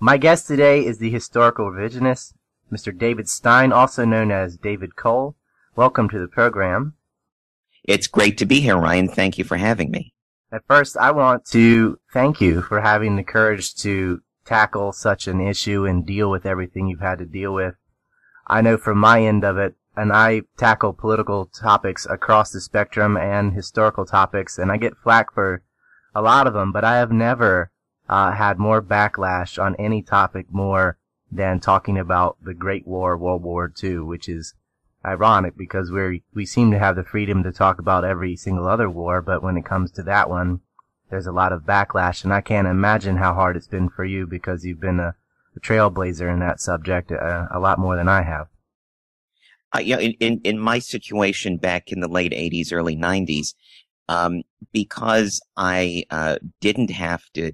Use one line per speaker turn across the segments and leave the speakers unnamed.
My guest today is the historical revisionist, Mr. David Stein, also known as David Cole. Welcome to the program.
It's great to be here, Ryan. Thank you for having me.
At first, I want to thank you for having the courage to tackle such an issue and deal with everything you've had to deal with. I know from my end of it, and I tackle political topics across the spectrum and historical topics, and I get flack for a lot of them, but I have never uh, had more backlash on any topic more than talking about the Great War, World War II, which is ironic because we we seem to have the freedom to talk about every single other war, but when it comes to that one, there's a lot of backlash, and I can't imagine how hard it's been for you because you've been a, a trailblazer in that subject uh, a lot more than I have.
Uh, yeah, in, in, in my situation back in the late 80s, early 90s, um, because I uh, didn't have to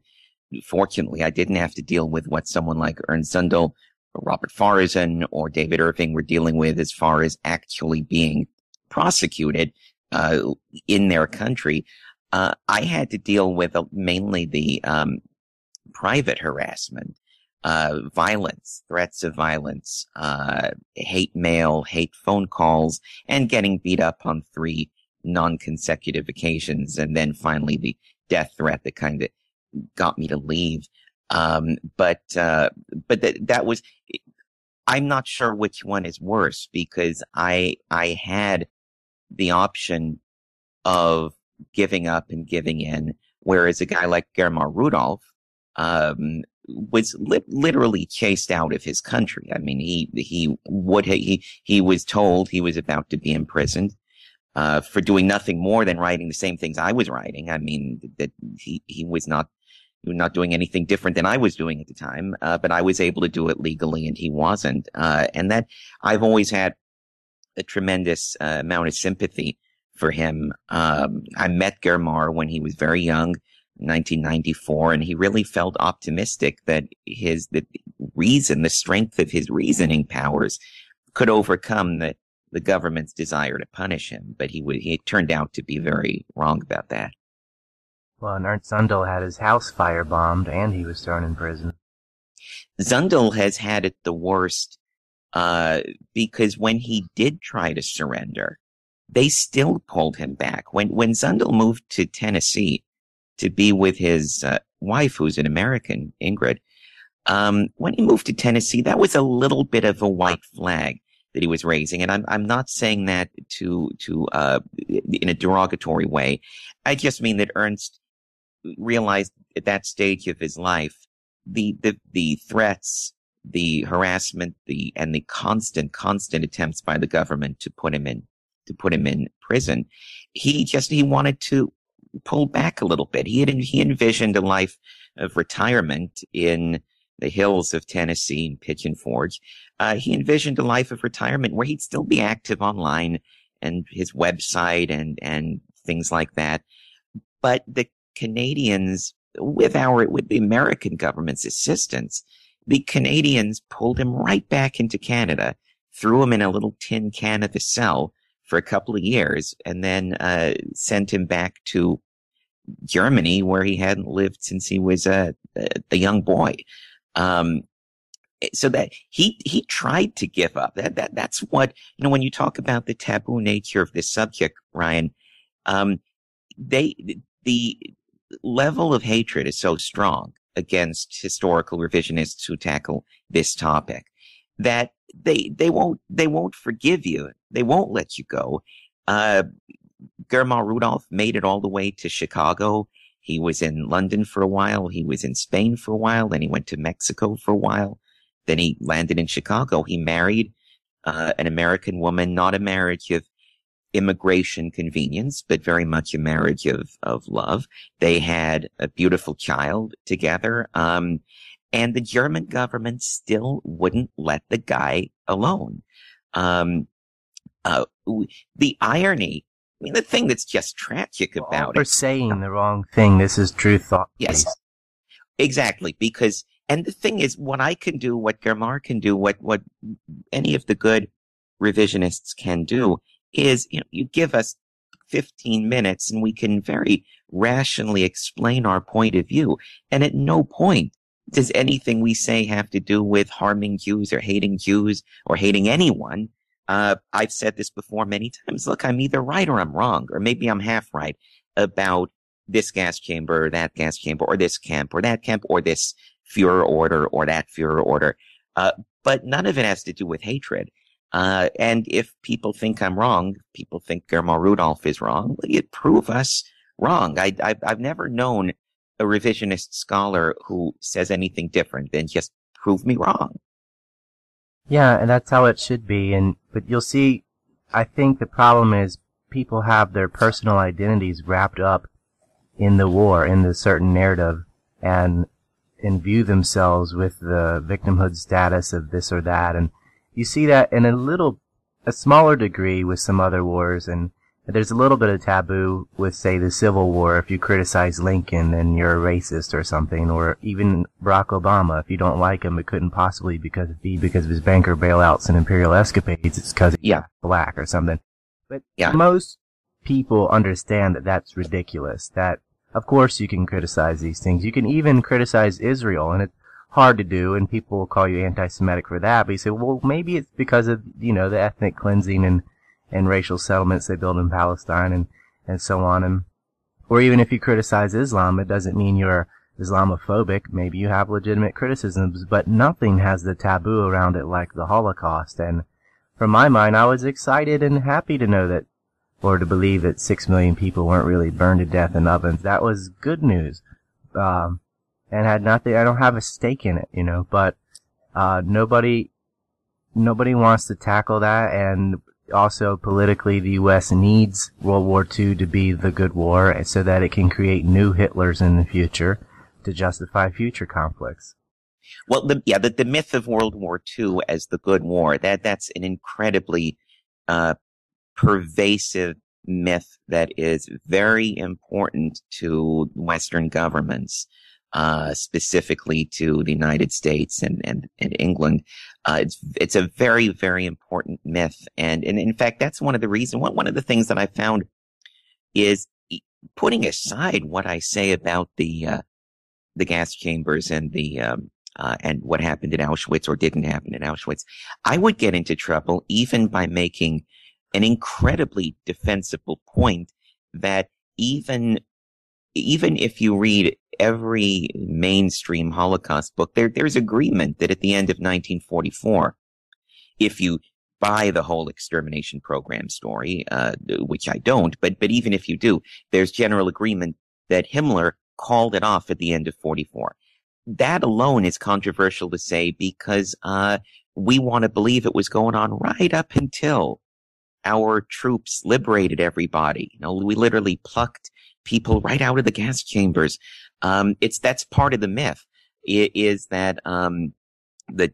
fortunately, I didn't have to deal with what someone like Ernst Zundel or Robert Faurisson or David Irving were dealing with as far as actually being prosecuted uh, in their country. Uh, I had to deal with uh, mainly the um, private harassment, uh, violence, threats of violence, uh, hate mail, hate phone calls, and getting beat up on three non-consecutive occasions, and then finally the death threat that kind of got me to leave. Um, but, uh, but that, that was, I'm not sure which one is worse because I, I had the option of giving up and giving in, whereas a guy like Germar Rudolph, um, was li- literally chased out of his country. I mean, he, he would, he, he was told he was about to be imprisoned uh, for doing nothing more than writing the same things I was writing. I mean, that he, he was not, not doing anything different than I was doing at the time, uh, but I was able to do it legally and he wasn't. Uh, and that I've always had a tremendous uh, amount of sympathy for him. Um, I met Germar when he was very young. 1994 and he really felt optimistic that his the reason the strength of his reasoning powers could overcome the the government's desire to punish him, but he would, he turned out to be very wrong about that.
Well, and Ernst Zundel had his house firebombed and he was thrown in prison.
Zundel has had it the worst, uh, because when he did try to surrender, they still pulled him back. When, when Zundel moved to Tennessee to be with his uh, wife, who's an American, Ingrid, um, when he moved to Tennessee, that was a little bit of a white flag that he was raising. And I'm, I'm not saying that to, to, uh, in a derogatory way. I just mean that Ernst realized at that stage of his life, the, the, the threats, the harassment, the, and the constant, constant attempts by the government to put him in, to put him in prison. He just, he wanted to pull back a little bit. He had, he envisioned a life of retirement in, the hills of Tennessee and Pigeon Forge, uh, he envisioned a life of retirement where he'd still be active online and his website and, and things like that. But the Canadians, with our, with the American government's assistance, the Canadians pulled him right back into Canada, threw him in a little tin can of a cell for a couple of years, and then, uh, sent him back to Germany where he hadn't lived since he was a, a young boy. Um, so that he he tried to give up. That that that's what you know when you talk about the taboo nature of this subject, Ryan. Um, they the level of hatred is so strong against historical revisionists who tackle this topic that they they won't they won't forgive you. They won't let you go. Uh, Rudolph made it all the way to Chicago he was in London for a while. He was in Spain for a while. Then he went to Mexico for a while. Then he landed in Chicago. He married uh, an American woman, not a marriage of immigration convenience, but very much a marriage of, of love. They had a beautiful child together. Um, and the German government still wouldn't let the guy alone. Um, uh, the irony I mean, the thing that's just tragic about well,
it. For saying the wrong thing. This is true thought.
Yes. Exactly. Because, and the thing is, what I can do, what Germar can do, what, what any of the good revisionists can do is, you know, you give us 15 minutes and we can very rationally explain our point of view. And at no point does anything we say have to do with harming Jews or hating Jews or hating anyone? Uh, I've said this before many times. Look, I'm either right or I'm wrong, or maybe I'm half right about this gas chamber or that gas chamber or this camp or that camp or this Fuhrer order or that Fuhrer order. Uh, but none of it has to do with hatred. Uh, and if people think I'm wrong, people think Germar Rudolph is wrong, well, you prove us wrong. I, I, I've never known a revisionist scholar who says anything different than just prove me wrong.
Yeah, and that's how it should be. And but you'll see, I think the problem is people have their personal identities wrapped up in the war, in the certain narrative, and imbue themselves with the victimhood status of this or that. And you see that in a little, a smaller degree with some other wars, and there's a little bit of taboo with, say, the Civil War. If you criticize Lincoln, then you're a racist or something, or even Barack Obama. If you don't like him, it couldn't possibly because be because of his banker bailouts and imperial escapades. It's because he's
yeah.
black or something. But yeah. most people understand that that's ridiculous. That of course you can criticize these things. You can even criticize Israel, and it's hard to do, and people will call you anti-Semitic for that. But you say, well, maybe it's because of you know the ethnic cleansing and and racial settlements they build in Palestine and, and so on. And, or even if you criticize Islam, it doesn't mean you're Islamophobic. Maybe you have legitimate criticisms, but nothing has the taboo around it like the Holocaust. And from my mind, I was excited and happy to know that, or to believe that six million people weren't really burned to death in ovens. That was good news. Um, and had nothing, I don't have a stake in it, you know, but, uh, nobody, nobody wants to tackle that and also politically the U.S. needs World War II to be the good war so that it can create new Hitlers in the future to justify future conflicts.
Well, the, yeah, the, the myth of World War II as the good war, that, that's an incredibly, uh, pervasive myth that is very important to Western governments uh, specifically to the United States and, and, and England. Uh, it's, it's a very, very important myth. And, and in fact, that's one of the reasons, one, one of the things that I found is putting aside what I say about the, uh, the gas chambers and the, um, uh, and what happened in Auschwitz or didn't happen in Auschwitz, I would get into trouble even by making an incredibly defensible point that even even if you read every mainstream Holocaust book, there, there's agreement that at the end of 1944, if you buy the whole extermination program story, uh, which I don't, but, but even if you do, there's general agreement that Himmler called it off at the end of 44. That alone is controversial to say because, uh, we want to believe it was going on right up until our troops liberated everybody. You know, we literally plucked people right out of the gas chambers. Um, it's that's part of the myth. It is that um, that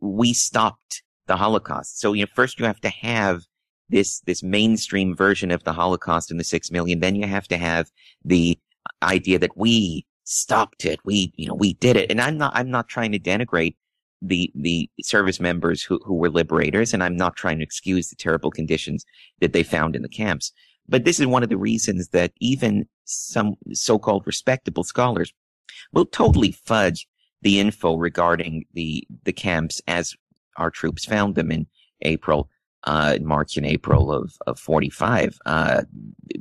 we stopped the Holocaust. So you know, first you have to have this this mainstream version of the Holocaust and the six million. Then you have to have the idea that we stopped it. We you know we did it. And I'm not I'm not trying to denigrate the the service members who who were liberators, and I'm not trying to excuse the terrible conditions that they found in the camps. But this is one of the reasons that even some so-called respectable scholars will totally fudge the info regarding the the camps as our troops found them in April, uh, March and April of, of 45. Uh,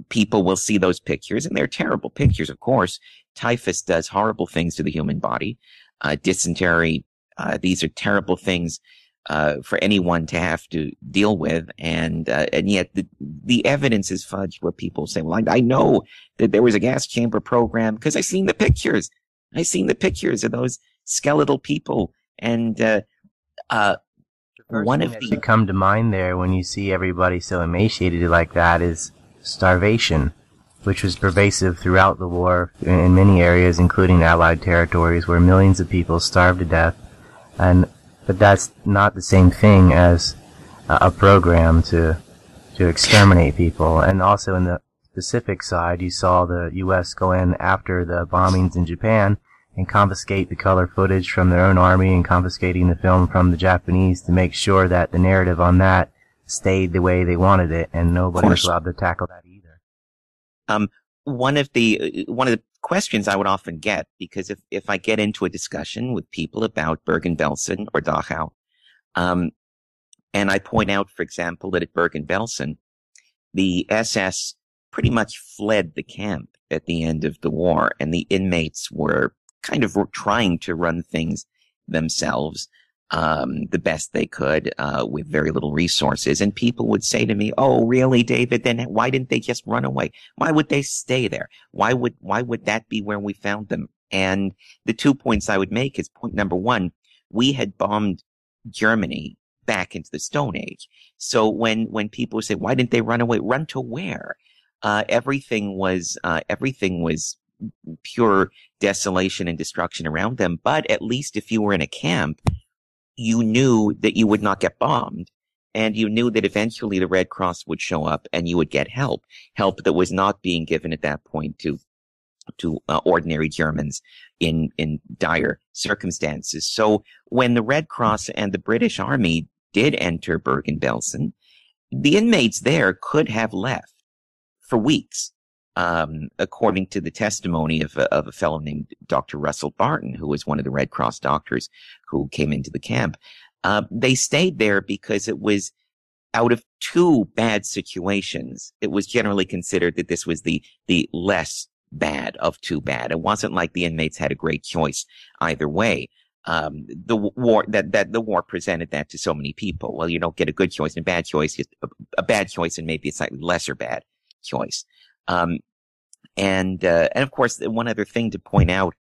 people will see those pictures and they're terrible pictures, of course. Typhus does horrible things to the human body. Uh, dysentery, uh, these are terrible things uh, for anyone to have to deal with. And, uh, and yet the, the evidence is fudged where people say, well, I, I know that there was a gas chamber program because I seen the pictures. I seen the pictures of those skeletal people. And, uh, uh, one of
the come to mind there when you see everybody so emaciated like that is starvation, which was pervasive throughout the war in many areas, including Allied territories, where millions of people starved to death. And but that's not the same thing as a program to to exterminate people. And also in the Pacific side, you saw the U.S. go in after the bombings in Japan and confiscate the color footage from their own army and confiscating the film from the Japanese to make sure that the narrative on that stayed the way they wanted it, and nobody was allowed to tackle that either.
Um, one of the one of the questions I would often get because if, if I get into a discussion with people about Bergen-Belsen or Dachau, um, and I point out, for example, that at Bergen-Belsen, the SS pretty much fled the camp at the end of the war, and the inmates were kind of trying to run things themselves um, the best they could uh, with very little resources. And people would say to me, "Oh, really, David? Then why didn't they just run away? Why would they stay there? Why would why would that be where we found them?" And the two points I would make is point number one: we had bombed Germany back into the Stone Age. So when when people say, "Why didn't they run away? Run to where?" Uh, everything was uh, everything was pure desolation and destruction around them. But at least if you were in a camp, you knew that you would not get bombed and you knew that eventually the Red Cross would show up and you would get help, help that was not being given at that point to to uh, ordinary Germans in in dire circumstances. So when the Red Cross and the British Army did enter Bergen-Belsen, the inmates there could have left for weeks um, according to the testimony of a, of a fellow named Dr. Russell Barton, who was one of the Red Cross doctors who came into the camp. Uh, they stayed there because it was out of two bad situations. It was generally considered that this was the the less bad of two bad. It wasn't like the inmates had a great choice either way. Um, the war that that the war presented that to so many people. Well, you don't get a good choice and a bad choice, a, a bad choice and maybe a slightly lesser bad choice. Um, and uh, and of course, one other thing to point out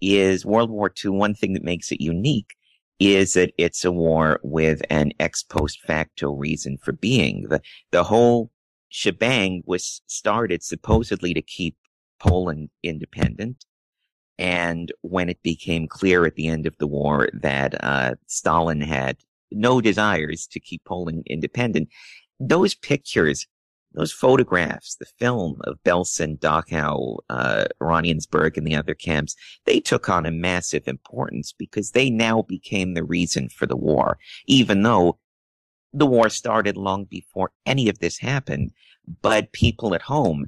is World War II. One thing that makes it unique is that it's a war with an ex post facto reason for being. The the whole shebang was started supposedly to keep Poland independent. And when it became clear at the end of the war that uh, Stalin had no desires to keep Poland independent, those pictures those photographs, the film of Belsen, Dachau, uh, and the other camps, they took on a massive importance because they now became the reason for the war, even though the war started long before any of this happened. But people at home,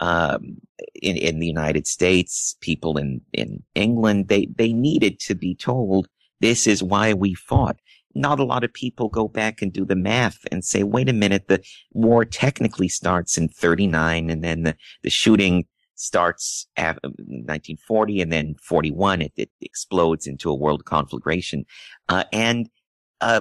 um, in, in the United States, people in, in England, they, they needed to be told this is why we fought not a lot of people go back and do the math and say, wait a minute, the war technically starts in 39 and then the, the shooting starts at 1940 and then 41 it, it explodes into a world conflagration uh, and uh,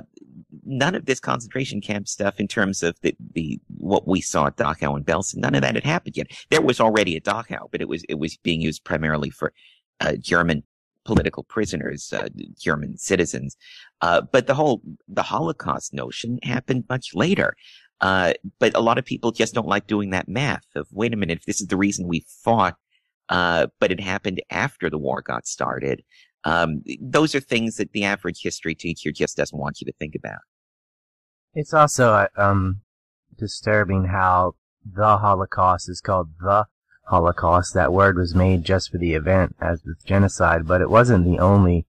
none of this concentration camp stuff in terms of the, the what we saw at Dachau and Belsen, none of that had happened yet. There was already a Dachau, but it was it was being used primarily for uh, German political prisoners, uh, German citizens. Uh, but the whole the Holocaust notion happened much later. Uh, but a lot of people just don't like doing that math of wait a minute, if this is the reason we fought, uh, but it happened after the war got started. Um, those are things that the average history teacher just doesn't want you to think about.
It's also uh, um, disturbing how the Holocaust is called the Holocaust. That word was made just for the event, as with genocide, but it wasn't the only,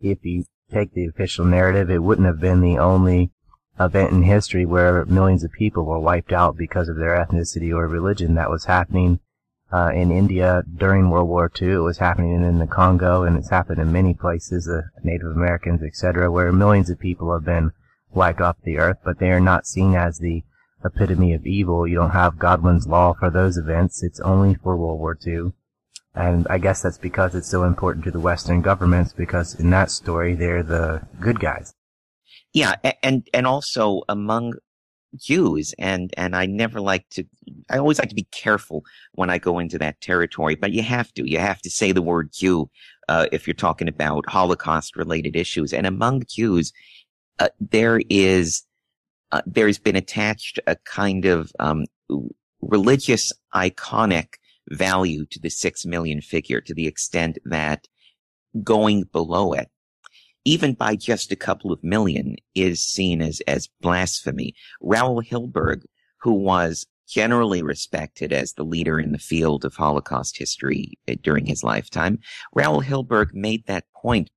if you take the official narrative, it wouldn't have been the only event in history where millions of people were wiped out because of their ethnicity or religion. That was happening uh, in India during World War II. It was happening in the Congo, and it's happened in many places, uh, Native Americans, etc., where millions of people have been wiped off the earth, but they are not seen as the epitome of evil. You don't have Godwin's law for those events. It's only for World War II. And I guess that's because it's so important to the Western governments because in that story, they're the good guys.
Yeah. And, and also among Jews and, and I never like to, I always like to be careful when I go into that territory, but you have to, you have to say the word Jew, uh, if you're talking about Holocaust related issues. And among Jews, uh, there is, uh, there's been attached a kind of um, religious iconic value to the six million figure to the extent that going below it, even by just a couple of million, is seen as, as blasphemy. Raul Hilberg, who was generally respected as the leader in the field of Holocaust history uh, during his lifetime, Raul Hilberg made that point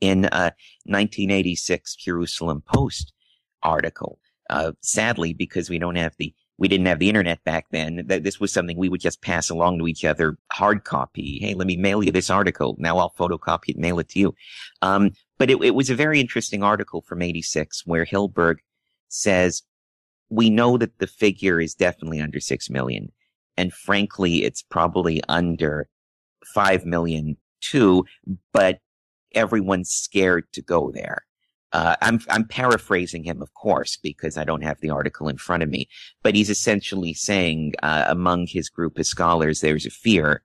in a 1986 Jerusalem Post article. Uh, sadly, because we don't have the we didn't have the internet back then. That this was something we would just pass along to each other, hard copy. Hey, let me mail you this article. Now I'll photocopy it, mail it to you. Um, but it, it was a very interesting article from 86 where Hilberg says, we know that the figure is definitely under 6 million. And frankly, it's probably under 5 million too, but everyone's scared to go there. Uh, I'm I'm paraphrasing him, of course, because I don't have the article in front of me. But he's essentially saying, uh, among his group of scholars, there's a fear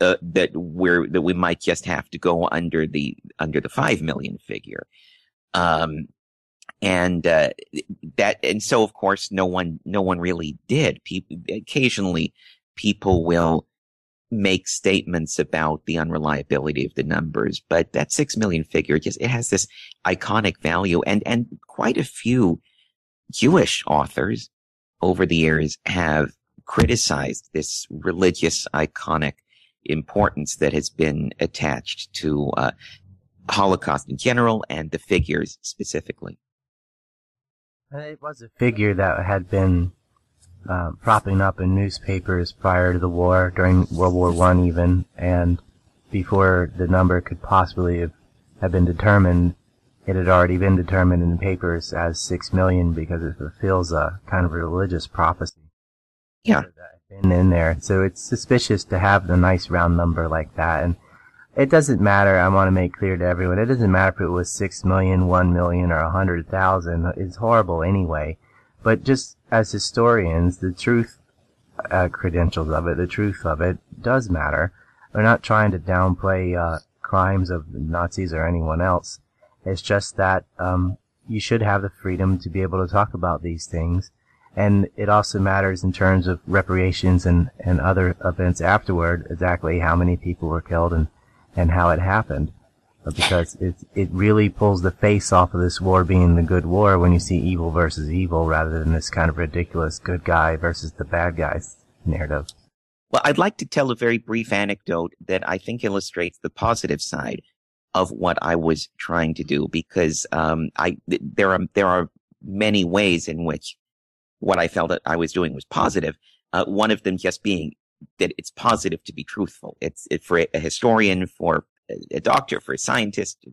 uh, that we're that we might just have to go under the under the five million figure, um, and uh, that and so of course no one no one really did. People occasionally people will make statements about the unreliability of the numbers, but that six million figure just it has this iconic value, and and quite a few Jewish authors over the years have criticized this religious iconic importance that has been attached to uh, Holocaust in general and the figures specifically.
It was a figure that had been uh, propping up in newspapers prior to the war, during World War One even, and before the number could possibly have, have been determined, it had already been determined in the papers as six million because it fulfills a kind of religious prophecy.
Yeah.
Been in there, so it's suspicious to have a nice round number like that, and it doesn't matter. I want to make clear to everyone, it doesn't matter if it was six million, one million, or a hundred thousand. It's horrible anyway. But just as historians, the truth uh, credentials of it, the truth of it, does matter. We're not trying to downplay uh, crimes of Nazis or anyone else. It's just that um, you should have the freedom to be able to talk about these things. And it also matters in terms of reparations and, and other events afterward, exactly how many people were killed and, and how it happened because it it really pulls the face off of this war being the good war when you see evil versus evil rather than this kind of ridiculous good guy versus the bad guys narrative.
Well, I'd like to tell a very brief anecdote that I think illustrates the positive side of what I was trying to do because um, I there are there are many ways in which what I felt that I was doing was positive. Uh, one of them just being that it's positive to be truthful. It's it, for a historian, for a doctor, for a scientist,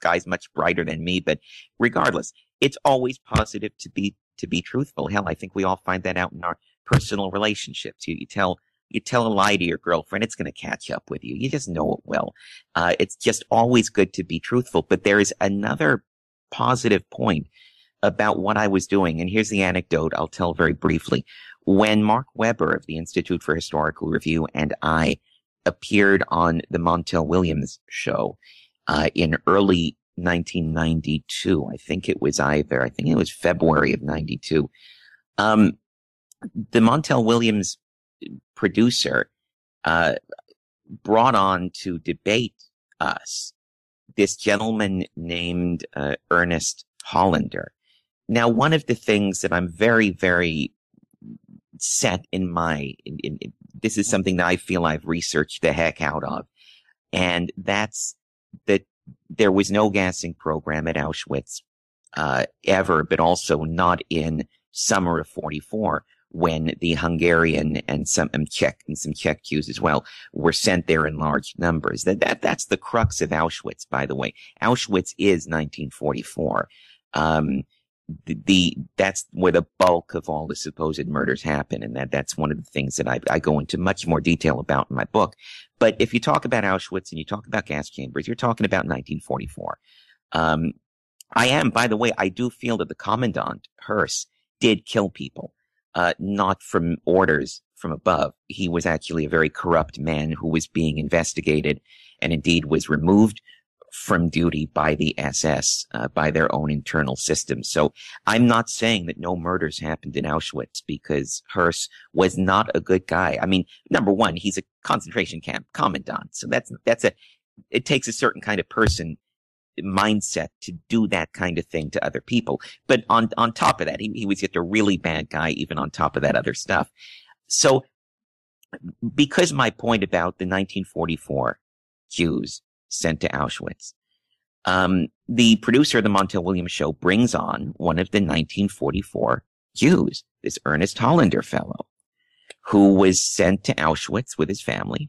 guys much brighter than me, but regardless, it's always positive to be to be truthful. Hell, I think we all find that out in our personal relationships. You, you tell you tell a lie to your girlfriend, it's going to catch up with you. You just know it will. Uh, it's just always good to be truthful. But there is another positive point about what I was doing. And here's the anecdote I'll tell very briefly. When Mark Weber of the Institute for Historical Review and I appeared on the Montel Williams show uh, in early 1992. I think it was either, I think it was February of 92. Um, the Montel Williams producer uh, brought on to debate us this gentleman named uh, Ernest Hollander. Now, one of the things that I'm very, very set in my in, in, in, this is something that I feel I've researched the heck out of, and that's that there was no gassing program at Auschwitz uh, ever, but also not in summer of '44 when the Hungarian and some um, Czech and some Czech Jews as well were sent there in large numbers. That that that's the crux of Auschwitz, by the way. Auschwitz is 1944. Um, the, the, that's where the bulk of all the supposed murders happen, and that that's one of the things that I, I go into much more detail about in my book. But if you talk about Auschwitz and you talk about gas chambers, you're talking about 1944. Um, I am, by the way, I do feel that the commandant Höss did kill people, uh, not from orders from above. He was actually a very corrupt man who was being investigated and indeed was removed from duty by the SS, uh, by their own internal system. So I'm not saying that no murders happened in Auschwitz because Höss was not a good guy. I mean, number one, he's a concentration camp commandant. So that's, that's a, it takes a certain kind of person mindset to do that kind of thing to other people. But on, on top of that, he, he was just a really bad guy, even on top of that other stuff. So because my point about the 1944 Jews sent to Auschwitz. Um, the producer of the Montel Williams show brings on one of the 1944 Jews, this Ernest Hollander fellow, who was sent to Auschwitz with his family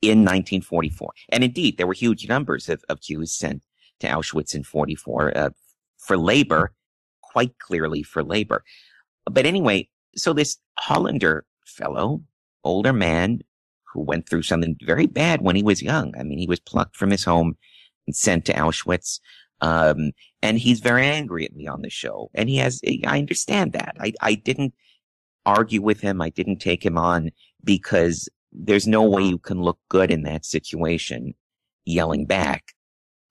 in 1944. And indeed, there were huge numbers of, of Jews sent to Auschwitz in 44 uh, for labor, quite clearly for labor. But anyway, so this Hollander fellow, older man who went through something very bad when he was young. I mean, he was plucked from his home and sent to Auschwitz. Um, and he's very angry at me on the show. And he has, I understand that. I, I didn't argue with him. I didn't take him on because there's no way you can look good in that situation yelling back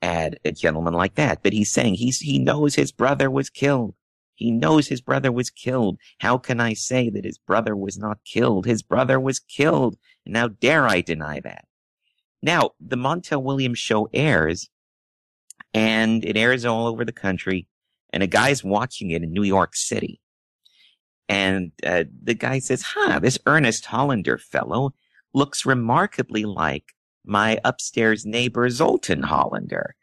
at a gentleman like that. But he's saying he's, he knows his brother was killed. He knows his brother was killed. How can I say that his brother was not killed? His brother was killed. And how dare I deny that? Now, the Montel Williams show airs and it airs all over the country and a guy's watching it in New York City. And uh, the guy says, huh, this Ernest Hollander fellow looks remarkably like my upstairs neighbor Zoltan Hollander,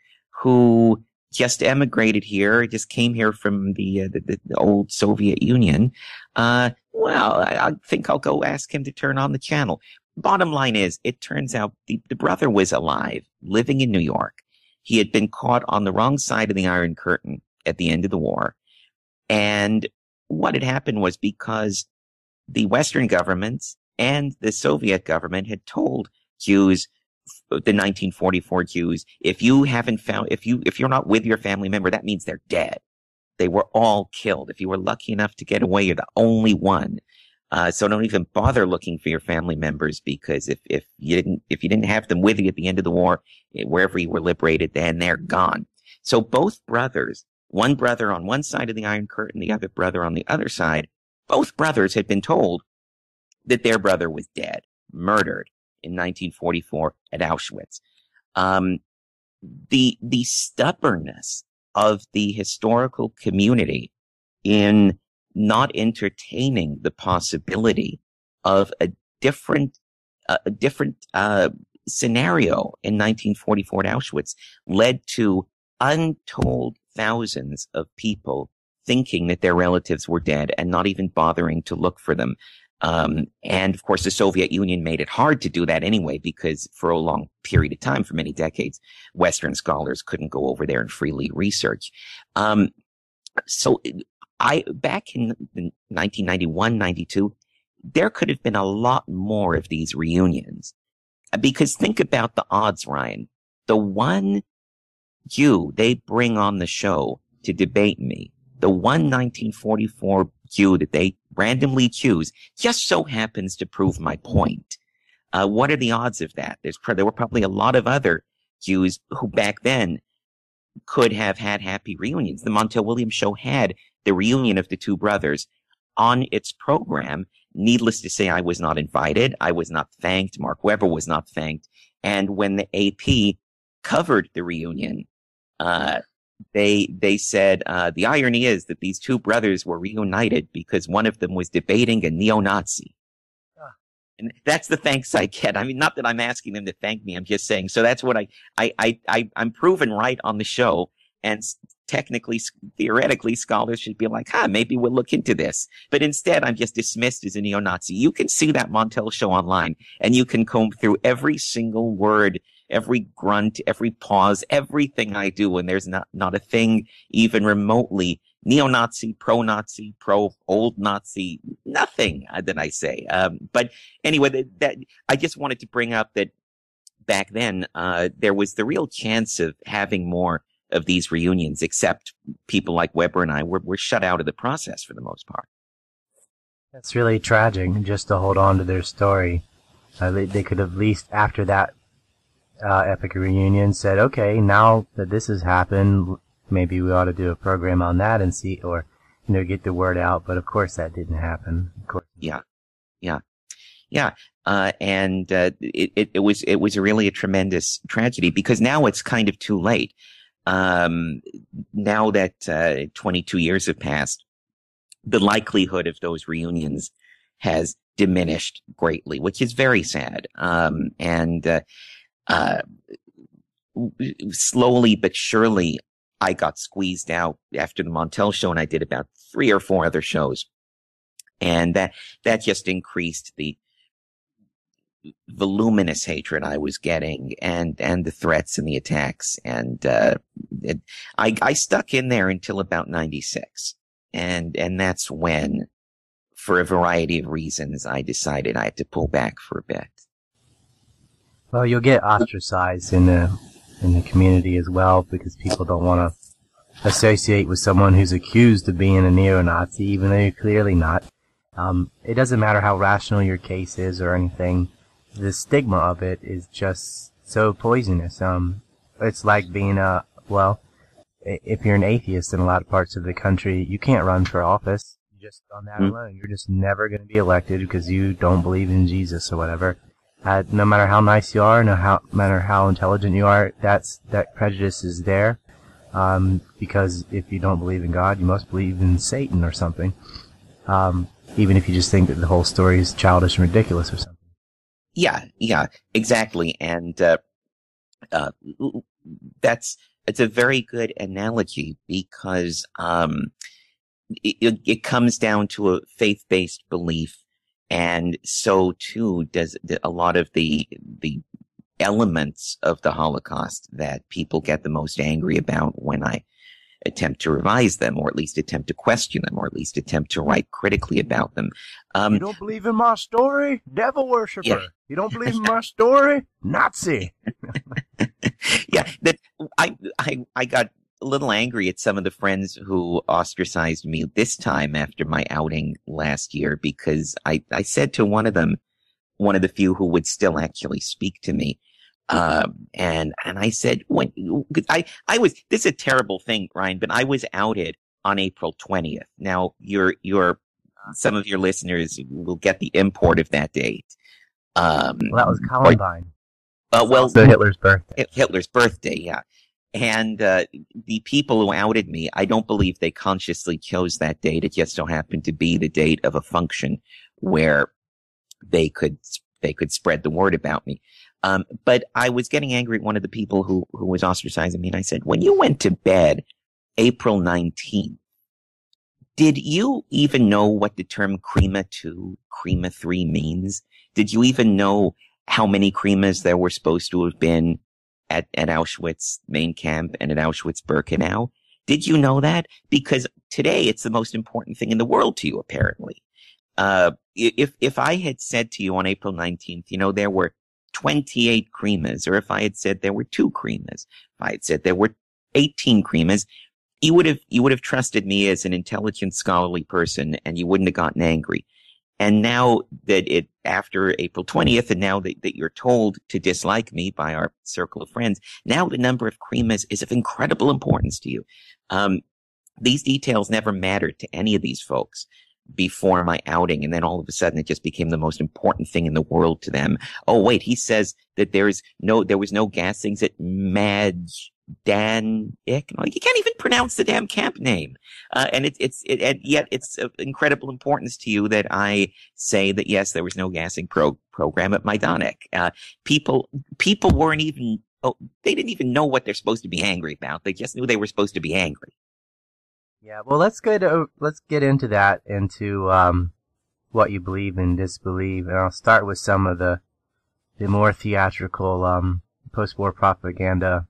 who just emigrated here, just came here from the uh, the, the, old Soviet Union. Uh, well, I, I, think I'll go ask him to turn on the channel. Bottom line is, it turns out the, the brother was alive, living in New York. He had been caught on the wrong side of the Iron Curtain at the end of the war. And what had happened was because the Western governments and the Soviet government had told Jews the 1944 Jews, if you haven't found, if you, if you're not with your family member, that means they're dead. They were all killed. If you were lucky enough to get away, you're the only one. Uh, so don't even bother looking for your family members because if, if you didn't, if you didn't have them with you at the end of the war, eh, wherever you were liberated, then they're gone. So both brothers, one brother on one side of the Iron Curtain, the other brother on the other side, both brothers had been told that their brother was dead, murdered in 1944 at Auschwitz. Um, the the stubbornness of the historical community in not entertaining the possibility of a different a different uh, scenario in 1944 at Auschwitz led to untold thousands of people thinking that their relatives were dead and not even bothering to look for them. Um, and of course, the Soviet Union made it hard to do that anyway, because for a long period of time, for many decades, Western scholars couldn't go over there and freely research. Um, so I, back in 1991, 92, there could have been a lot more of these reunions. Because think about the odds, Ryan. The one you they bring on the show to debate me, the one 1944 Jew that they randomly choose just so happens to prove my point. Uh, what are the odds of that? There's there were probably a lot of other Jews who back then could have had happy reunions. The Montel Williams show had the reunion of the two brothers on its program. Needless to say, I was not invited. I was not thanked. Mark Weber was not thanked. And when the AP covered the reunion, uh, they they said uh, the irony is that these two brothers were reunited because one of them was debating a neo-Nazi. Ah. And that's the thanks I get. I mean, not that I'm asking them to thank me. I'm just saying. So that's what I, I, I, I I'm proven right on the show. And technically, theoretically, scholars should be like, huh, maybe we'll look into this. But instead, I'm just dismissed as a neo-Nazi. You can see that Montel show online and you can comb through every single word every grunt, every pause, everything I do when there's not, not a thing even remotely neo-Nazi, pro-Nazi, pro-old Nazi, nothing uh, that I say. Um, but anyway, that, that, I just wanted to bring up that back then, uh, there was the real chance of having more of these reunions, except people like Weber and I were, were shut out of the process for the most part.
That's really tragic just to hold on to their story. Uh, they, they could have at least after that uh, Epic Reunion said, okay, now that this has happened, maybe we ought to do a program on that and see, or, you know, get the word out. But of course that didn't happen. Of course.
Yeah. Yeah. Yeah. Uh, and, uh, it, it, it, was, it was really a tremendous tragedy because now it's kind of too late. Um, now that, uh, 22 years have passed, the likelihood of those reunions has diminished greatly, which is very sad. Um, and, uh, slowly but surely, I got squeezed out after the Montel show and I did about three or four other shows. And that, that just increased the voluminous hatred I was getting and, and the threats and the attacks. And, uh, it, I, I stuck in there until about 96. And, and that's when, for a variety of reasons, I decided I had to pull back for a bit.
Well, you'll get ostracized in the in the community as well because people don't want to associate with someone who's accused of being a neo-Nazi, even though you're clearly not. Um, it doesn't matter how rational your case is or anything. The stigma of it is just so poisonous. Um, it's like being a well, if you're an atheist in a lot of parts of the country, you can't run for office. Just on that mm-hmm. alone, you're just never going to be elected because you don't believe in Jesus or whatever. Uh, no matter how nice you are, no how, matter how intelligent you are, that's that prejudice is there. Um, because if you don't believe in God, you must believe in Satan or something. Um, even if you just think that the whole story is childish and ridiculous or something.
Yeah, yeah, exactly. And uh, uh, that's it's a very good analogy because um, it, it comes down to a faith-based belief and so too does a lot of the the elements of the Holocaust that people get the most angry about when I attempt to revise them, or at least attempt to question them, or at least attempt to write critically about them.
Um, you don't believe in my story, devil worshiper. Yeah. You don't believe in my story, Nazi.
yeah, that I I I got a little angry at some of the friends who ostracized me this time after my outing last year because I, I said to one of them, one of the few who would still actually speak to me, um, and, and I said, when I, I was, this is a terrible thing, Ryan, but I was outed on April 20th. Now, your, your, some of your listeners will get the import of that date.
Um, well, that was Columbine.
uh, well,
so Hitler's birthday.
Hitler's birthday, yeah. And uh, the people who outed me, I don't believe they consciously chose that date. It just so happened to be the date of a function where they could they could spread the word about me. Um, but I was getting angry at one of the people who who was ostracizing me, and I said, "When you went to bed, April nineteenth, did you even know what the term crema two, crema three means? Did you even know how many cremas there were supposed to have been at, at Auschwitz main camp and at Auschwitz Birkenau. Did you know that? Because today it's the most important thing in the world to you, apparently. Uh, if, if I had said to you on April 19th, you know, there were 28 cremas, or if I had said there were two cremas, if I had said there were 18 cremas, you would have, you would have trusted me as an intelligent, scholarly person and you wouldn't have gotten angry. And now that it, after April 20th, and now that, that you're told to dislike me by our circle of friends, now the number of cremas is of incredible importance to you. Um, these details never mattered to any of these folks before my outing. And then all of a sudden it just became the most important thing in the world to them. Oh, wait, he says that there's no, there was no gassings at Madge Dan Ick. You can't even pronounce the damn camp name. Uh, and it's, it's, it, and yet it's of incredible importance to you that I say that yes, there was no gassing pro- program at Majdanek. Uh, people, people weren't even, oh, they didn't even know what they're supposed to be angry about. They just knew they were supposed to be angry.
Yeah, well, let's get, let's get into that, into, um, what you believe and disbelieve. And I'll start with some of the, the more theatrical, um, post-war propaganda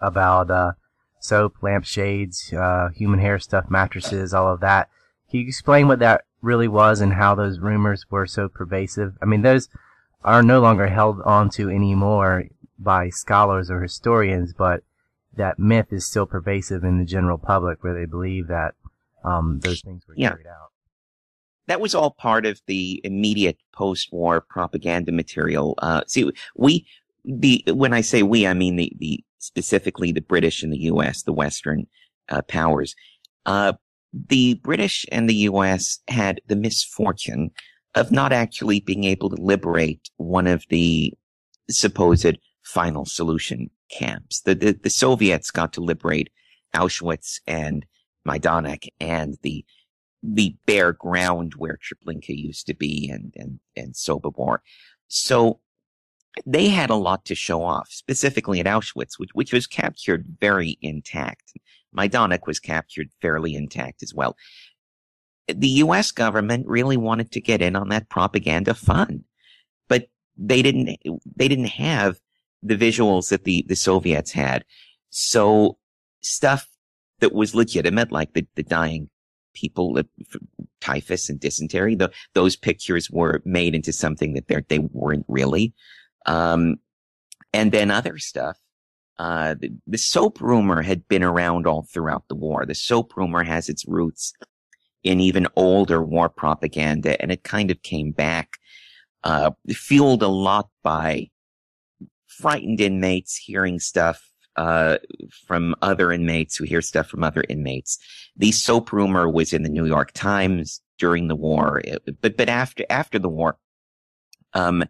about uh, soap, lampshades, uh, human hair stuff, mattresses, all of that. Can you explain what that really was and how those rumors were so pervasive? I mean, those are no longer held onto anymore by scholars or historians, but that myth is still pervasive in the general public where they believe that um, those things were yeah. carried out.
That was all part of the immediate post-war propaganda material. Uh, see, we, the, when I say we, I mean the, the specifically the British and the U.S., the Western uh, powers. Uh, the British and the U.S. had the misfortune of not actually being able to liberate one of the supposed final solution camps. The, the, the Soviets got to liberate Auschwitz and Majdanek and the the bare ground where Treblinka used to be and and and Sobibor. So they had a lot to show off, specifically at Auschwitz, which, which was captured very intact. Majdanek was captured fairly intact as well. The U.S. government really wanted to get in on that propaganda fund, but they didn't. They didn't have the visuals that the the Soviets had. So stuff that was legitimate, like the the dying people, typhus and dysentery, the, those pictures were made into something that they weren't really. Um, and then other stuff. Uh, the, the, soap rumor had been around all throughout the war. The soap rumor has its roots in even older war propaganda, and it kind of came back, uh, fueled a lot by frightened inmates hearing stuff uh, from other inmates who hear stuff from other inmates. The soap rumor was in the New York Times during the war, but but after after the war, um,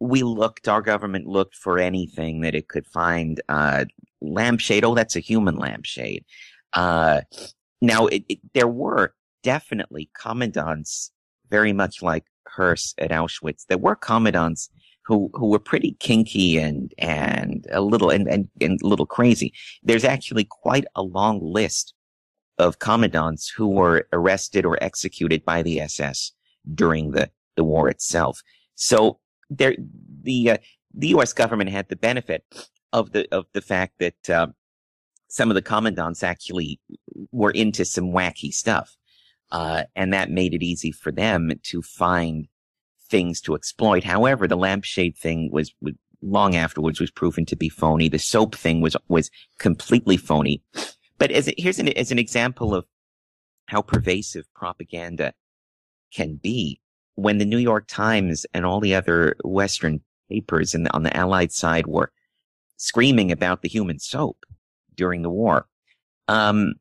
we looked, our government looked for anything that it could find. Uh, lampshade. Oh, that's a human lampshade. Uh, now it, it, there were definitely commandants very much like Hirsch at Auschwitz. There were commandants who, who were pretty kinky and, and a little, and, and, and a little crazy. There's actually quite a long list of commandants who were arrested or executed by the SS during the, the war itself. So there, the uh, the U.S. government had the benefit of the of the fact that uh, some of the commandants actually were into some wacky stuff, uh, and that made it easy for them to find things to exploit. However, the lampshade thing was, was long afterwards was proven to be phony. The soap thing was was completely phony. But as here's an as an example of how pervasive propaganda can be when the New York Times and all the other Western papers the, on the Allied side were screaming about the human soap during the war, um,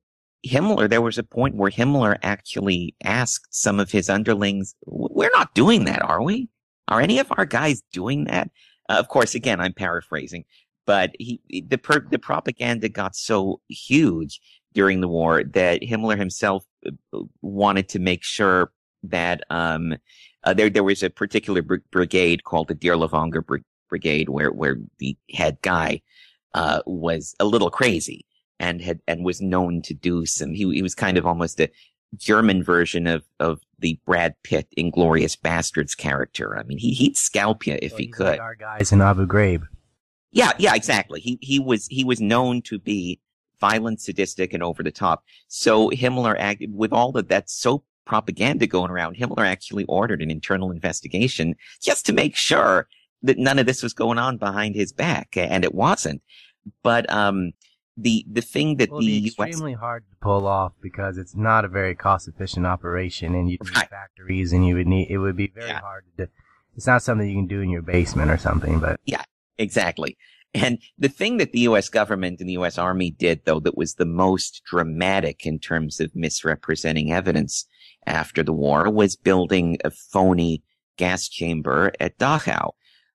Himmler, there was a point where Himmler actually asked some of his underlings, we're not doing that, are we? Are any of our guys doing that? Uh, of course, again, I'm paraphrasing, but he, the, per, the propaganda got so huge during the war that Himmler himself uh, wanted to make sure that um, uh, there there was a particular br- brigade called the Dirlewanger br- Brigade where where the head guy uh, was a little crazy and had and was known to do some. He he was kind of almost a German version of of the Brad Pitt Inglourious Basterds character. I mean, he he'd scalp you if
well,
he could. Like
our guys in Abu Ghraib.
Yeah, yeah, exactly. He he was he was known to be violent, sadistic, and over the top. So Himmler acted with all of that soap propaganda going around, Himmler actually ordered an internal investigation just to make sure that none of this was going on behind his back, and it wasn't. But um, the the thing that
well,
the
extremely hard to pull off because it's not a very cost efficient operation, and you need right. factories, and you would need it would be very yeah. hard to. It's not something you can do in your basement or something, but
yeah, exactly. And the thing that the U.S. government and the U.S. Army did, though, that was the most dramatic in terms of misrepresenting evidence after the war was building a phony gas chamber at Dachau.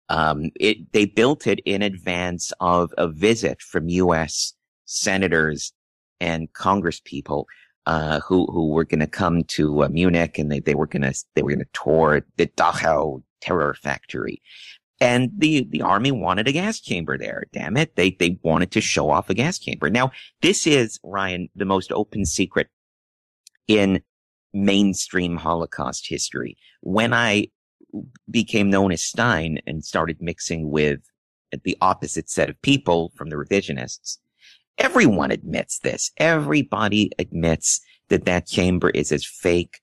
Um, it, they built it in advance of a visit from U.S. senators and congresspeople uh, who who were going to come to uh, Munich, and they, they were going to they were going to tour the Dachau terror factory. And the, the army wanted a gas chamber there. Damn it. They, they wanted to show off a gas chamber. Now, this is, Ryan, the most open secret in mainstream Holocaust history. When I became known as Stein and started mixing with the opposite set of people from the revisionists, everyone admits this. Everybody admits that that chamber is as fake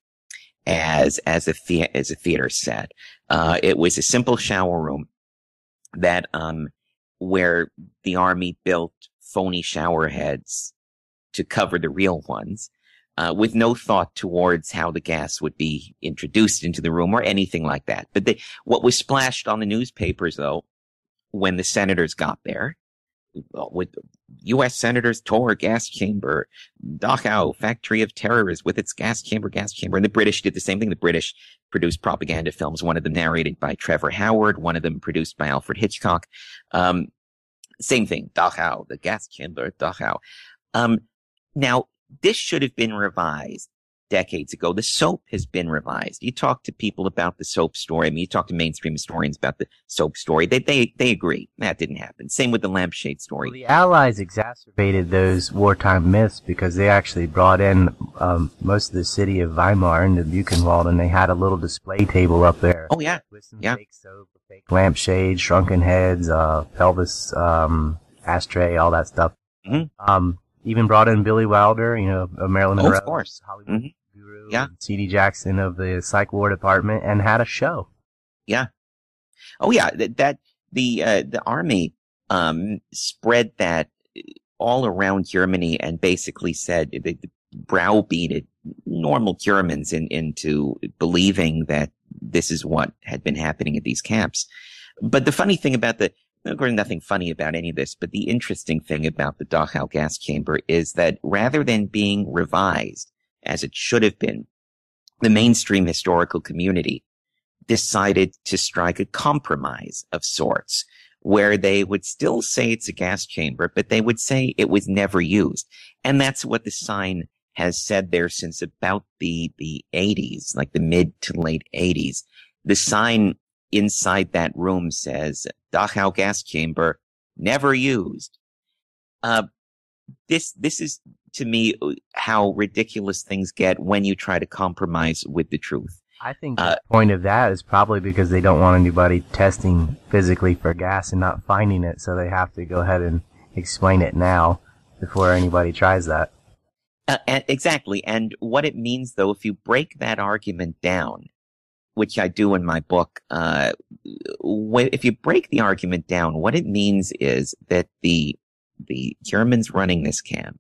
as as a as a theater set. Uh, it was a simple shower room that um where the army built phony shower heads to cover the real ones uh, with no thought towards how the gas would be introduced into the room or anything like that. But they, what was splashed on the newspapers, though, when the senators got there, with U.S. senators tore a gas chamber, Dachau, factory of terrors with its gas chamber, gas chamber. And the British did the same thing. The British produced propaganda films, one of them narrated by Trevor Howard, one of them produced by Alfred Hitchcock. Um, same thing, Dachau, the gas chamber, Dachau. Um, now, this should have been revised decades ago. The soap has been revised. You talk to people about the soap story. I mean, you talk to mainstream historians about the soap story. They they they agree that didn't happen. Same with the lampshade story.
Well, the Allies exacerbated those wartime myths because they actually brought in um, most of the city of Weimar into Buchenwald, and they had a little display table up there.
Oh yeah,
with some
yeah.
fake soap, fake lampshades, shrunken heads, uh, pelvis um, ashtray, all that stuff.
Mhm.
Um, even brought in Billy Wilder, you know, Marilyn
Oh, of course.
Hollywood
Mhm. Yeah.
C.D. Jackson of the Psych War Department, and had a show. Yeah.
Oh yeah, that, that the uh, the army um, spread that all around Germany and basically said they they browbeated normal Germans in, into believing that this is what had been happening at these camps. But the funny thing about the of course, nothing funny about any of this, but the interesting thing about the Dachau gas chamber is that rather than being revised as it should have been, the mainstream historical community decided to strike a compromise of sorts where they would still say it's a gas chamber, but they would say it was never used. And that's what the sign has said there since about the, the 80s, like the mid to late 80s. The sign inside that room says Dachau gas chamber never used. Uh, this, this is to me how ridiculous things get when you try to compromise with the truth.
I think
Uh,
the point of that is probably because they don't want anybody testing physically for gas and not finding it, so they have to go ahead and explain it now before anybody tries that.
Uh, exactly. And what it means, though, if you break that argument down, which I do in my book, uh, if you break the argument down, what it means is that the the Germans running this camp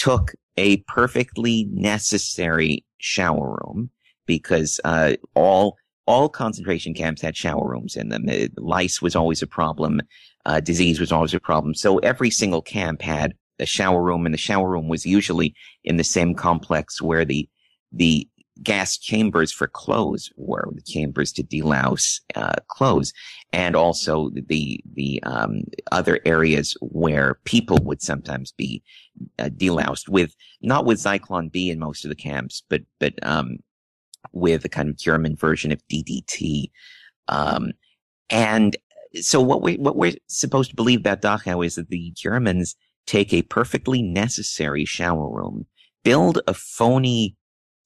took a perfectly necessary shower room because uh, all all concentration camps had shower rooms in them. Lice was always a problem. Uh, disease was always a problem. So every single camp had a shower room, and the shower room was usually in the same complex where the the gas chambers for clothes were the chambers to delouse uh, clothes, and also the the um, other areas where people would sometimes be uh, deloused with not with Zyklon B in most of the camps, but but um, with a kind of German version of DDT. Um, and so what we what we're supposed to believe about Dachau is that the Germans take a perfectly necessary shower room, build a phony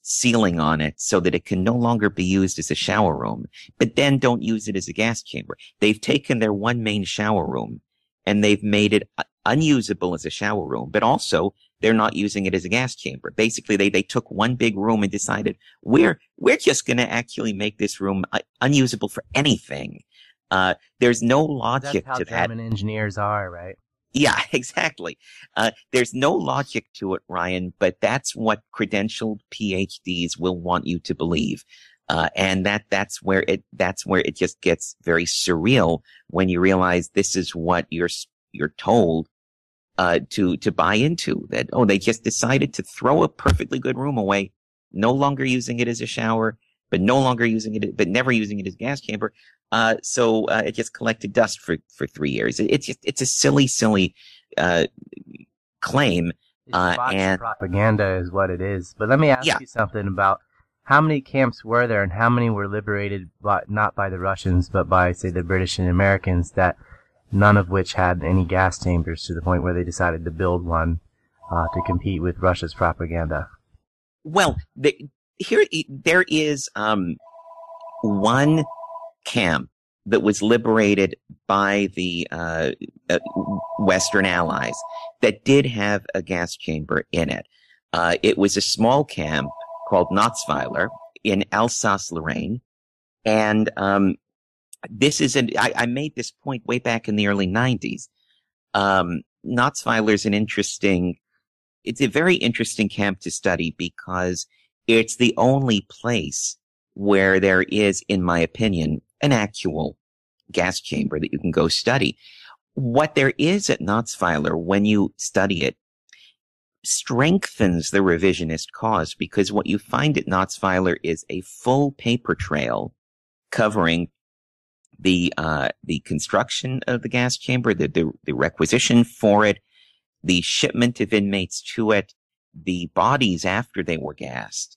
ceiling on it so that it can no longer be used as a shower room, but then don't use it as a gas chamber. They've taken their one main shower room and they've made it uh, unusable as a shower room, but also they're not using it as a gas chamber. Basically, they, they took one big room and decided we're, we're just going to actually make this room uh, unusable for anything. Uh, there's no
That's
logic
how
to that.
German engineers are, right?
Yeah, exactly. Uh, there's no logic to it, Ryan, but that's what credentialed PhDs will want you to believe. Uh, and that, that's where it, that's where it just gets very surreal when you realize this is what you're, you're told, uh, to, to buy into that. Oh, they just decided to throw a perfectly good room away, no longer using it as a shower, but no longer using it, but never using it as gas chamber. Uh, so uh, it just collected dust for, for three years. It, it's just it's a silly, silly uh, claim. Uh, and-
propaganda is what it is. But let me ask
Yeah.
you something about how many camps were there and how many were liberated by, not by the Russians, but by, say, the British and Americans that none of which had any gas chambers to the point where they decided to build one uh, to compete with Russia's propaganda.
Well, the, here there is um, one camp that was liberated by the uh, uh, Western Allies that did have a gas chamber in it. Uh, it was a small camp called Natzweiler in Alsace-Lorraine, and um, this is an. I, I made this point way back in the early '90s. Um, Natzweiler is an interesting. It's a very interesting camp to study because it's the only place where there is, in my opinion, an actual gas chamber that you can go study. What there is at Natzweiler when you study it strengthens the revisionist cause because what you find at Natzweiler is a full paper trail covering the uh, the construction of the gas chamber, the, the the requisition for it, the shipment of inmates to it, the bodies after they were gassed,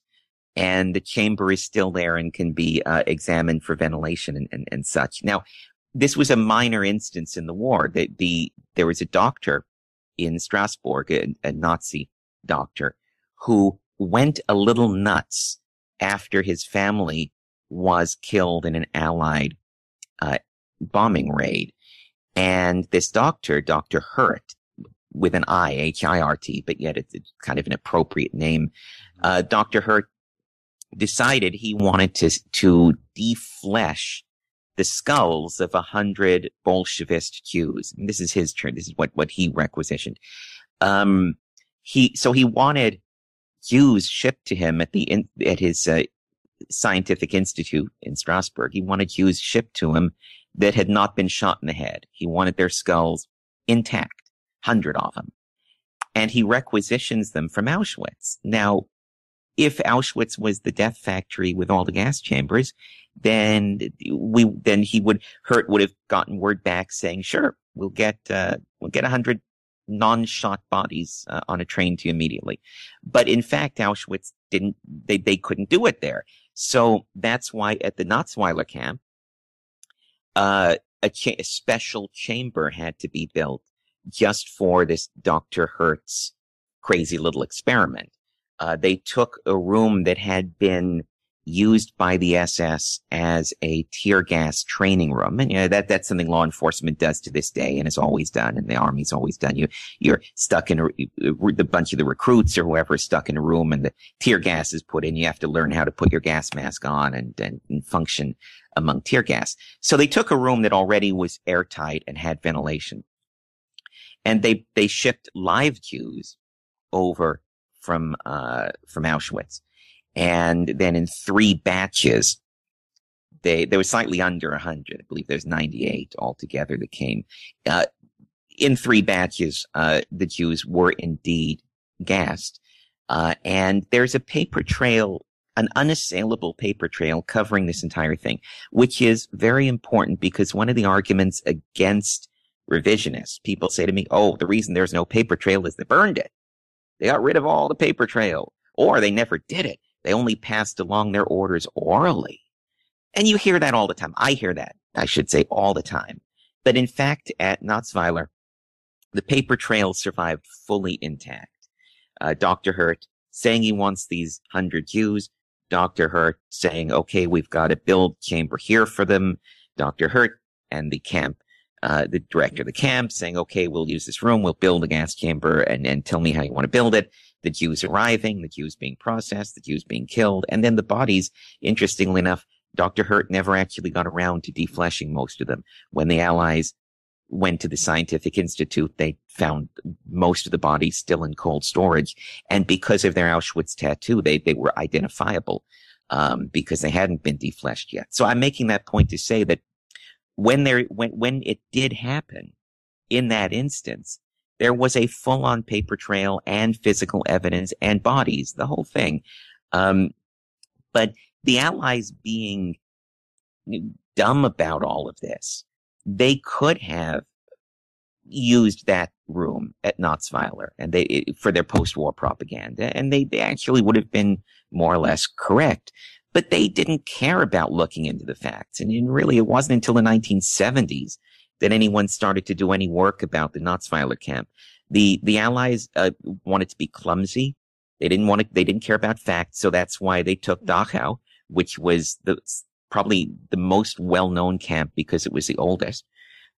and the chamber is still there and can be uh, examined for ventilation and, and, and such. Now, this was a minor instance in the war. The, the there was a doctor in Strasbourg, a, a Nazi doctor, who went a little nuts after his family was killed in an Allied uh, bombing raid. And this doctor, Dr. Hirt, with an I, H-I-R-T, but yet it's, kind of an appropriate name. Uh, Dr. Hirt decided he wanted to, to deflesh the skulls of a hundred Bolshevist Jews. And this is his turn. This is what, what he requisitioned. Um, he, so he wanted Jews shipped to him at the, in, at his, uh, scientific institute in Strasbourg. He wanted Jews shipped to him that had not been shot in the head. He wanted their skulls intact, hundred of them. And he requisitions them from Auschwitz. Now, if Auschwitz was the death factory with all the gas chambers, then we, then he would, Hirt would have gotten word back saying, sure, we'll get, uh, we'll get a hundred non-shot bodies uh, on a train to you immediately. But in fact, Auschwitz didn't, they, they couldn't do it there. So that's why at the Natzweiler camp, uh, a, cha- a, special chamber had to be built just for this Dr. Hirt's crazy little experiment. Uh, they took a room that had been used by the SS as a tear gas training room. And you know, that, that's something law enforcement does to this day and has always done. And the army's always done. You, you're stuck in a, the bunch of the recruits or whoever is stuck in a room and the tear gas is put in. You have to learn how to put your gas mask on and, and, and function among tear gas. So they took a room that already was airtight and had ventilation and they, they shipped live Jews over from, uh, from Auschwitz and then in three batches, they, there was slightly under 100. I believe there's 98 altogether that came. Uh, in three batches, uh, the Jews were indeed gassed. Uh, and there's a paper trail, an unassailable paper trail covering this entire thing, which is very important because one of the arguments against revisionists, people say to me, oh, the reason there's no paper trail is they burned it. They got rid of all the paper trail or they never did it. They only passed along their orders orally. And you hear that all the time. I hear that, I should say, all the time. But in fact, at Natzweiler, the paper trail survived fully intact. Uh, Dr. Hirt saying he wants these hundred Jews. Dr. Hirt saying, okay, we've got a build chamber here for them. Dr. Hirt and the camp, uh, the director of the camp saying, okay, we'll use this room. We'll build a gas chamber and, and tell me how you want to build it the Jews arriving, the Jews being processed, the Jews being killed, and then the bodies, interestingly enough, Dr. Hirt never actually got around to defleshing most of them. When the Allies went to the Scientific Institute, they found most of the bodies still in cold storage. And because of their Auschwitz tattoo, they, they were identifiable, um, because they hadn't been defleshed yet. So I'm making that point to say that when there, when, when it did happen in that instance, there was a full on paper trail and physical evidence and bodies, the whole thing. Um, but the Allies being dumb about all of this, they could have used that room at Natzweiler and they, for their post-war propaganda. And they, they actually would have been more or less correct, but they didn't care about looking into the facts. And really, it wasn't until the 1970s that anyone started to do any work about the Natzweiler camp. The, the Allies, uh, wanted to be clumsy. They didn't want to, they didn't care about facts. So that's why they took Dachau, which was the, probably the most well-known camp because it was the oldest.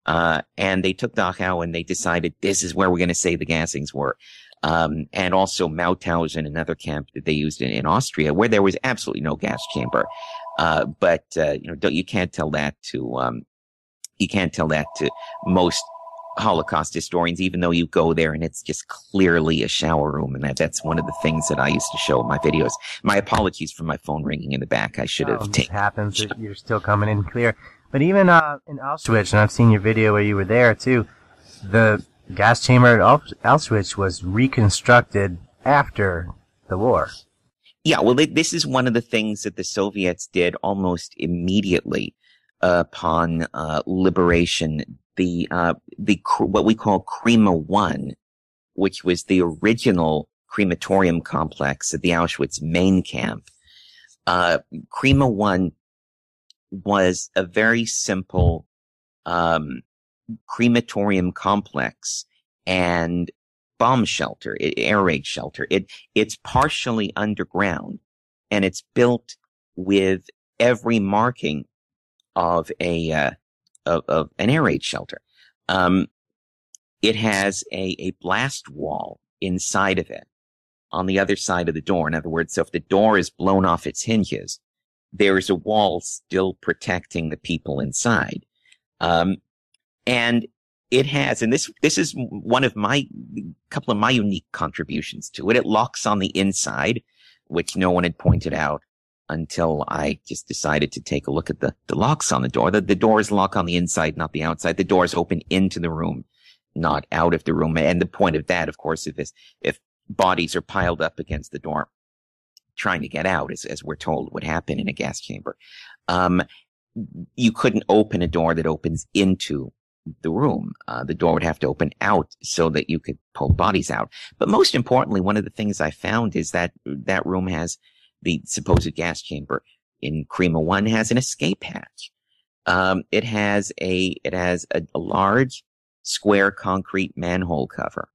Uh, and they took Dachau and they decided this is where we're going to say the gassings were. Um, and also Mauthausen, another camp that they used in, in Austria, where there was absolutely no gas chamber. Uh, but, uh, you know, don't, you can't tell that to, um, you can't tell that to most Holocaust historians, even though you go there and it's just clearly a shower room. And that, that's one of the things that I used to show in my videos. My apologies for my phone ringing in the back. I should have
um,
taken.
happens. You're still coming in clear. But even, uh, in Auschwitz, and I've seen your video where you were there too, the gas chamber at Auschwitz was reconstructed after the war.
Yeah, well, this is one of the things that the Soviets did almost immediately upon uh, liberation, the uh, the what we call Crema One, which was the original crematorium complex at the Auschwitz main camp, Uh, 1 was a very simple um, crematorium complex and bomb shelter, air raid shelter. It it's partially underground, and it's built with every marking of a uh, of, of, an air raid shelter. Um, it has a, a blast wall inside of it on the other side of the door. In other words, so if the door is blown off its hinges, there is a wall still protecting the people inside. Um, and it has, and this, this is one of my, couple of my unique contributions to it. It locks on the inside, which no one had pointed out until I just decided to take a look at the, the locks on the door. The, the doors lock on the inside, not the outside. The doors open into the room, not out of the room. And the point of that, of course, is if bodies are piled up against the door, trying to get out, as, as we're told would happen in a gas chamber. Um, you couldn't open a door that opens into the room. Uh, the door would have to open out so that you could pull bodies out. But most importantly, one of the things I found is that that room has the supposed gas chamber in Crema One has an escape hatch. Um, it has a it has a, a large square concrete manhole cover.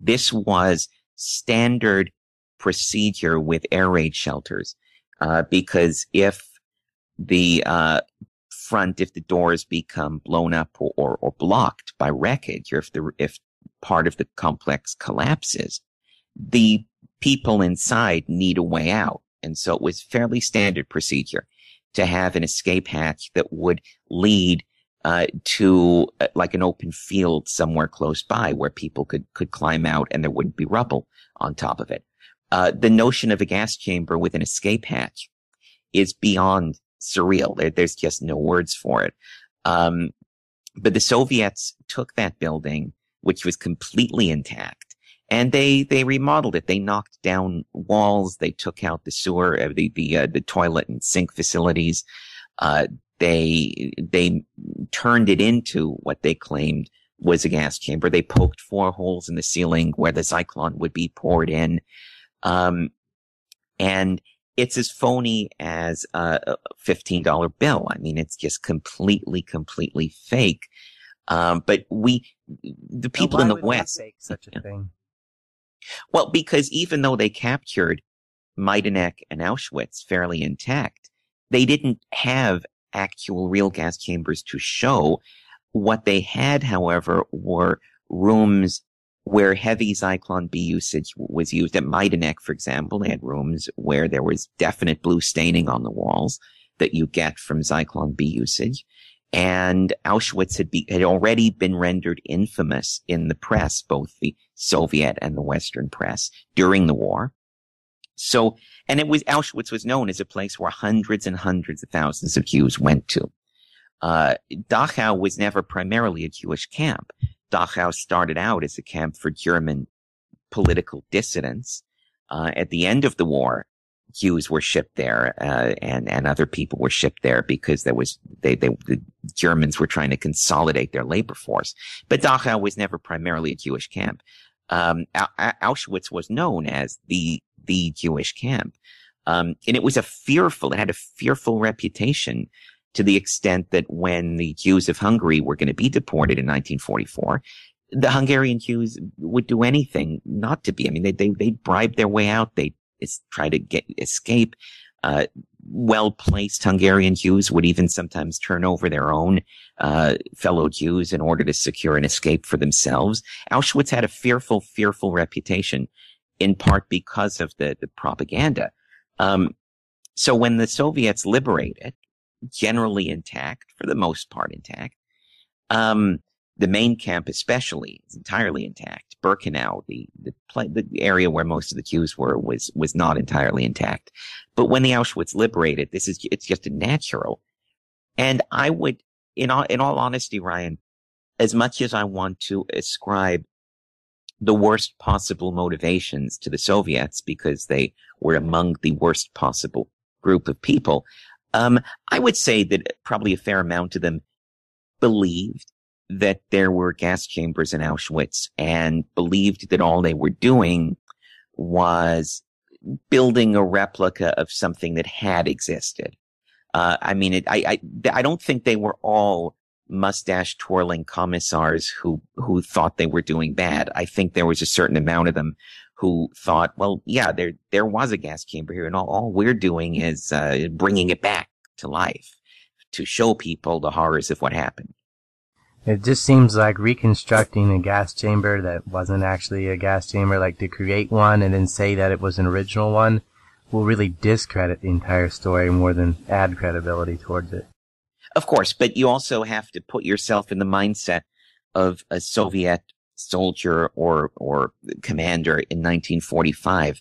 This was standard procedure with air raid shelters, uh, because if the uh, front, if the doors become blown up or, or, blocked by wreckage, or if the if part of the complex collapses, the people inside need a way out. And so it was fairly standard procedure to have an escape hatch that would lead uh, to uh, like an open field somewhere close by where people could could climb out and there wouldn't be rubble on top of it. Uh, the notion of a gas chamber with an escape hatch is beyond surreal. There, there's just no words for it. Um, but the Soviets took that building, which was completely intact, and they they remodeled it. They knocked down walls. They took out the sewer, uh, the the uh, the toilet and sink facilities. Uh, they they turned it into what they claimed was a gas chamber. They poked four holes in the ceiling where the Zyklon would be poured in, um, and it's as phony as a fifteen dollar bill. I mean, it's just completely, completely fake. Um, but we, the people
now,
in the West,
such a thing.
Well, because even though they captured Majdanek and Auschwitz fairly intact, they didn't have actual real gas chambers to show. What they had, however, were rooms where heavy Zyklon B usage was used. At Majdanek, for example, they had rooms where there was definite blue staining on the walls that you get from Zyklon B usage. And Auschwitz had, be, had already been rendered infamous in the press, both the Soviet and the Western press during the war. So, and it was, Auschwitz was known as a place where hundreds and hundreds of thousands of Jews went to. Uh, Dachau was never primarily a Jewish camp. Dachau started out as a camp for German political dissidents. Uh, at the end of the war, Jews were shipped there, uh, and and other people were shipped there because there was they they the Germans were trying to consolidate their labor force. But Dachau was never primarily a Jewish camp. Um, Auschwitz was known as the the Jewish camp, um, and it was a fearful. It had a fearful reputation to the extent that when the Jews of Hungary were going to be deported in 1944, the Hungarian Jews would do anything not to be. I mean, they they they bribed their way out. They try to get escape. Uh, well placed Hungarian Jews would even sometimes turn over their own uh, fellow Jews in order to secure an escape for themselves. Auschwitz had a fearful, fearful reputation, in part because of the, the propaganda. Um, so when the Soviets liberated, generally intact, for the most part intact, um, the main camp especially is entirely intact. Birkenau, the, the, the area where most of the Jews were, was, was not entirely intact. But when the Auschwitz liberated, this is, it's just a natural. And I would, in all, in all honesty, Ryan, as much as I want to ascribe the worst possible motivations to the Soviets because they were among the worst possible group of people, um, I would say that probably a fair amount of them believed that there were gas chambers in Auschwitz and believed that all they were doing was building a replica of something that had existed. Uh, I mean, it, I, I, I don't think they were all mustache twirling commissars who, who thought they were doing bad. I think there was a certain amount of them who thought, well, yeah, there, there was a gas chamber here and all, all we're doing is, uh, bringing it back to life to show people the horrors of what happened.
It just seems like reconstructing a gas chamber that wasn't actually a gas chamber, like to create one and then say that it was an original one, will really discredit the entire story more than add credibility towards it.
Of course, but you also have to put yourself in the mindset of a Soviet soldier or or commander in 1945.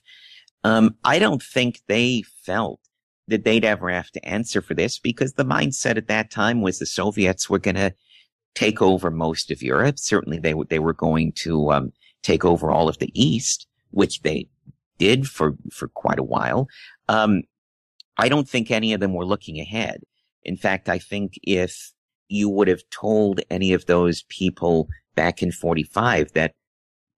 Um, I don't think they felt that they'd ever have to answer for this because the mindset at that time was the Soviets were going to take over most of Europe. Certainly, they they were going to um, take over all of the East, which they did for for quite a while. Um, I don't think any of them were looking ahead. In fact, I think if you would have told any of those people back in 45 that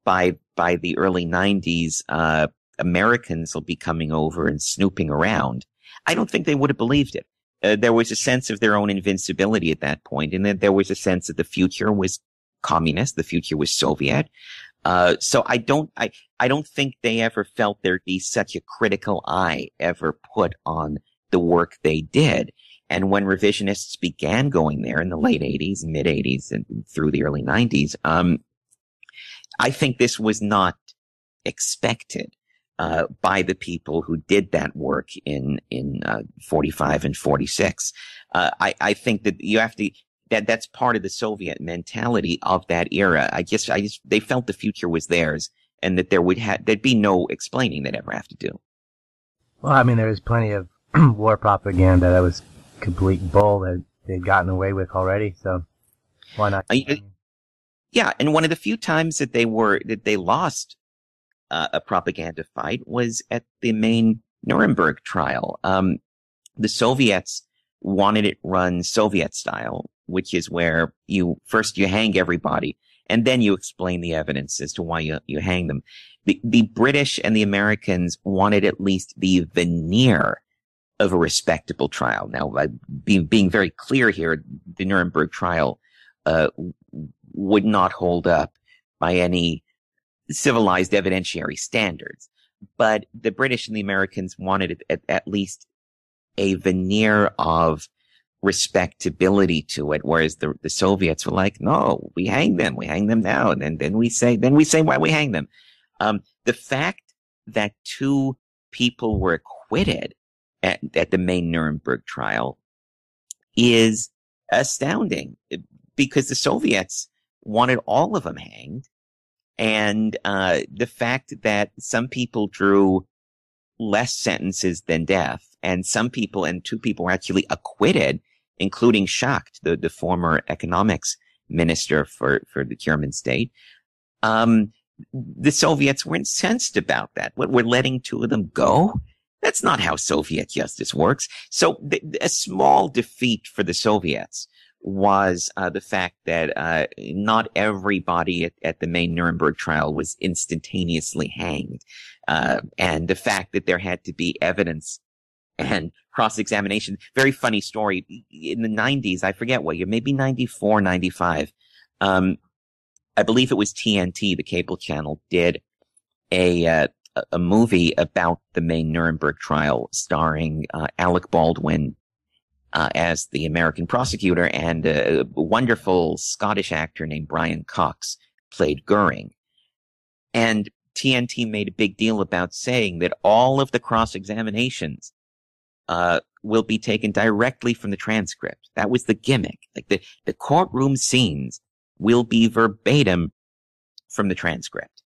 by by the early 90s uh, Americans will be coming over and snooping around, I don't think they would have believed it. Uh, there was a sense of their own invincibility at that point, and then there was a sense that the future was communist, the future was Soviet. Uh, so I don't, I, I don't think they ever felt there'd be such a critical eye ever put on the work they did. And when revisionists began going there in the late 80s, mid 80s, and through the early 90s, um, I think this was not expected. Uh, by the people who did that work in in uh, 45 and 46. Uh, I, I think that you have to that that's part of the Soviet mentality of that era. I guess I just they felt the future was theirs and that there would have there'd be no explaining they'd ever have to do.
Well, I mean, there was plenty of war propaganda that was complete bull that they'd gotten away with already. So why not?
yeah, and one of the few times that they were that they lost uh, a propaganda fight was at the main Nuremberg trial. Um, the Soviets wanted it run Soviet style, which is where you first you hang everybody and then you explain the evidence as to why you, you hang them. The, the British and the Americans wanted at least the veneer of a respectable trial. Now, being, being very clear here, the Nuremberg trial, uh, would not hold up by any civilized evidentiary standards. But the British and the Americans wanted at, at least a veneer of respectability to it, whereas the, the Soviets were like, no, we hang them, we hang them now, and then, then we say, then we say why we hang them. Um, the fact that two people were acquitted at, at the main Nuremberg trial is astounding because the Soviets wanted all of them hanged and uh, the fact that some people drew less sentences than death, and some people and two people were actually acquitted, including Schacht, the, the former economics minister for, for the German state. Um, the Soviets were incensed about that. What we're letting two of them go? That's not how Soviet justice works. So th- a small defeat for the Soviets was uh, the fact that uh, not everybody at, at, the main Nuremberg trial was instantaneously hanged, uh, and the fact that there had to be evidence and cross-examination. Very funny story. In the 90s, I forget what year, maybe 94, 95. Um, I believe it was TNT, the cable channel, did a a movie about the main Nuremberg trial, starring uh, Alec Baldwin uh, as the American prosecutor, and a wonderful Scottish actor named Brian Cox played Goering. And TNT made a big deal about saying that all of the cross examinations uh, will be taken directly from the transcript. That was the gimmick. Like the, the courtroom scenes will be verbatim from the transcript.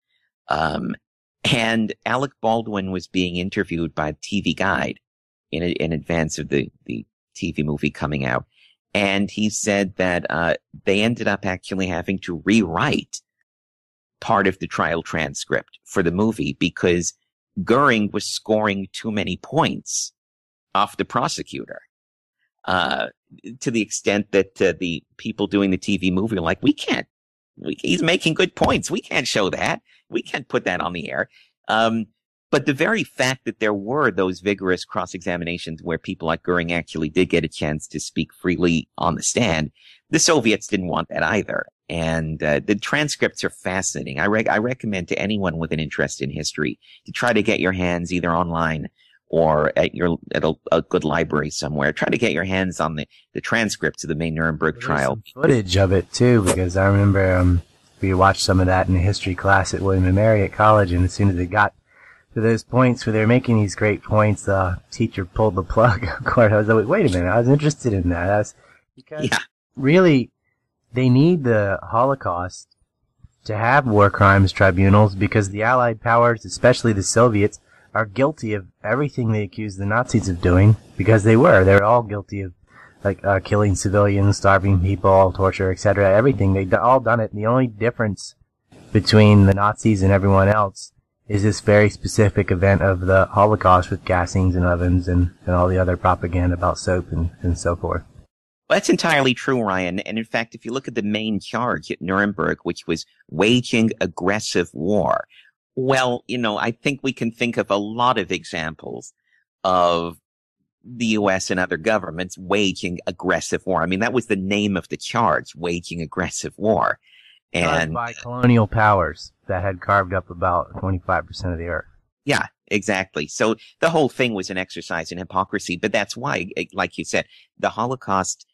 Um, and Alec Baldwin was being interviewed by TV Guide in, in advance of the, the TV movie coming out. And he said that uh, they ended up actually having to rewrite part of the trial transcript for the movie because Goering was scoring too many points off the prosecutor. Uh, to the extent that uh, the people doing the TV movie are like, we can't, we, he's making good points. We can't show that. We can't put that on the air. Um, But the very fact that there were those vigorous cross examinations where people like Goering actually did get a chance to speak freely on the stand, the Soviets didn't want that either. And uh, the transcripts are fascinating. I, I recommend to anyone with an interest in history to try to get your hands either online or at your at a, a, good library somewhere. Try to get your hands on the, the transcripts of the main Nuremberg trial.
footage of it too, because I remember um, we watched some of that in a history class at William and Mary at college, and as soon as it got to those points where they're making these great points, the uh, teacher pulled the plug. of course, I was like, wait a minute, I was interested in that. Was, because yeah. really, they need the Holocaust to have war crimes tribunals because the Allied powers, especially the Soviets, are guilty of everything they accuse the Nazis of doing because they were. They're all guilty of like uh, killing civilians, starving people, torture, etc. Everything they all done it. The only difference between the Nazis and everyone else is this very specific event of the Holocaust with gassings and ovens and, and all the other propaganda about soap and, and so forth.
Well, that's entirely true, Ryan. And in fact, if you look at the main charge at Nuremberg, which was waging aggressive war, well, you know, I think we can think of a lot of examples of the U.S. and other governments waging aggressive war. I mean, that was the name of the charge, waging aggressive war.
And by colonial powers that had carved up about 25% of the earth.
Yeah, exactly. So the whole thing was an exercise in hypocrisy, but that's why, eh, like you said, the Holocaust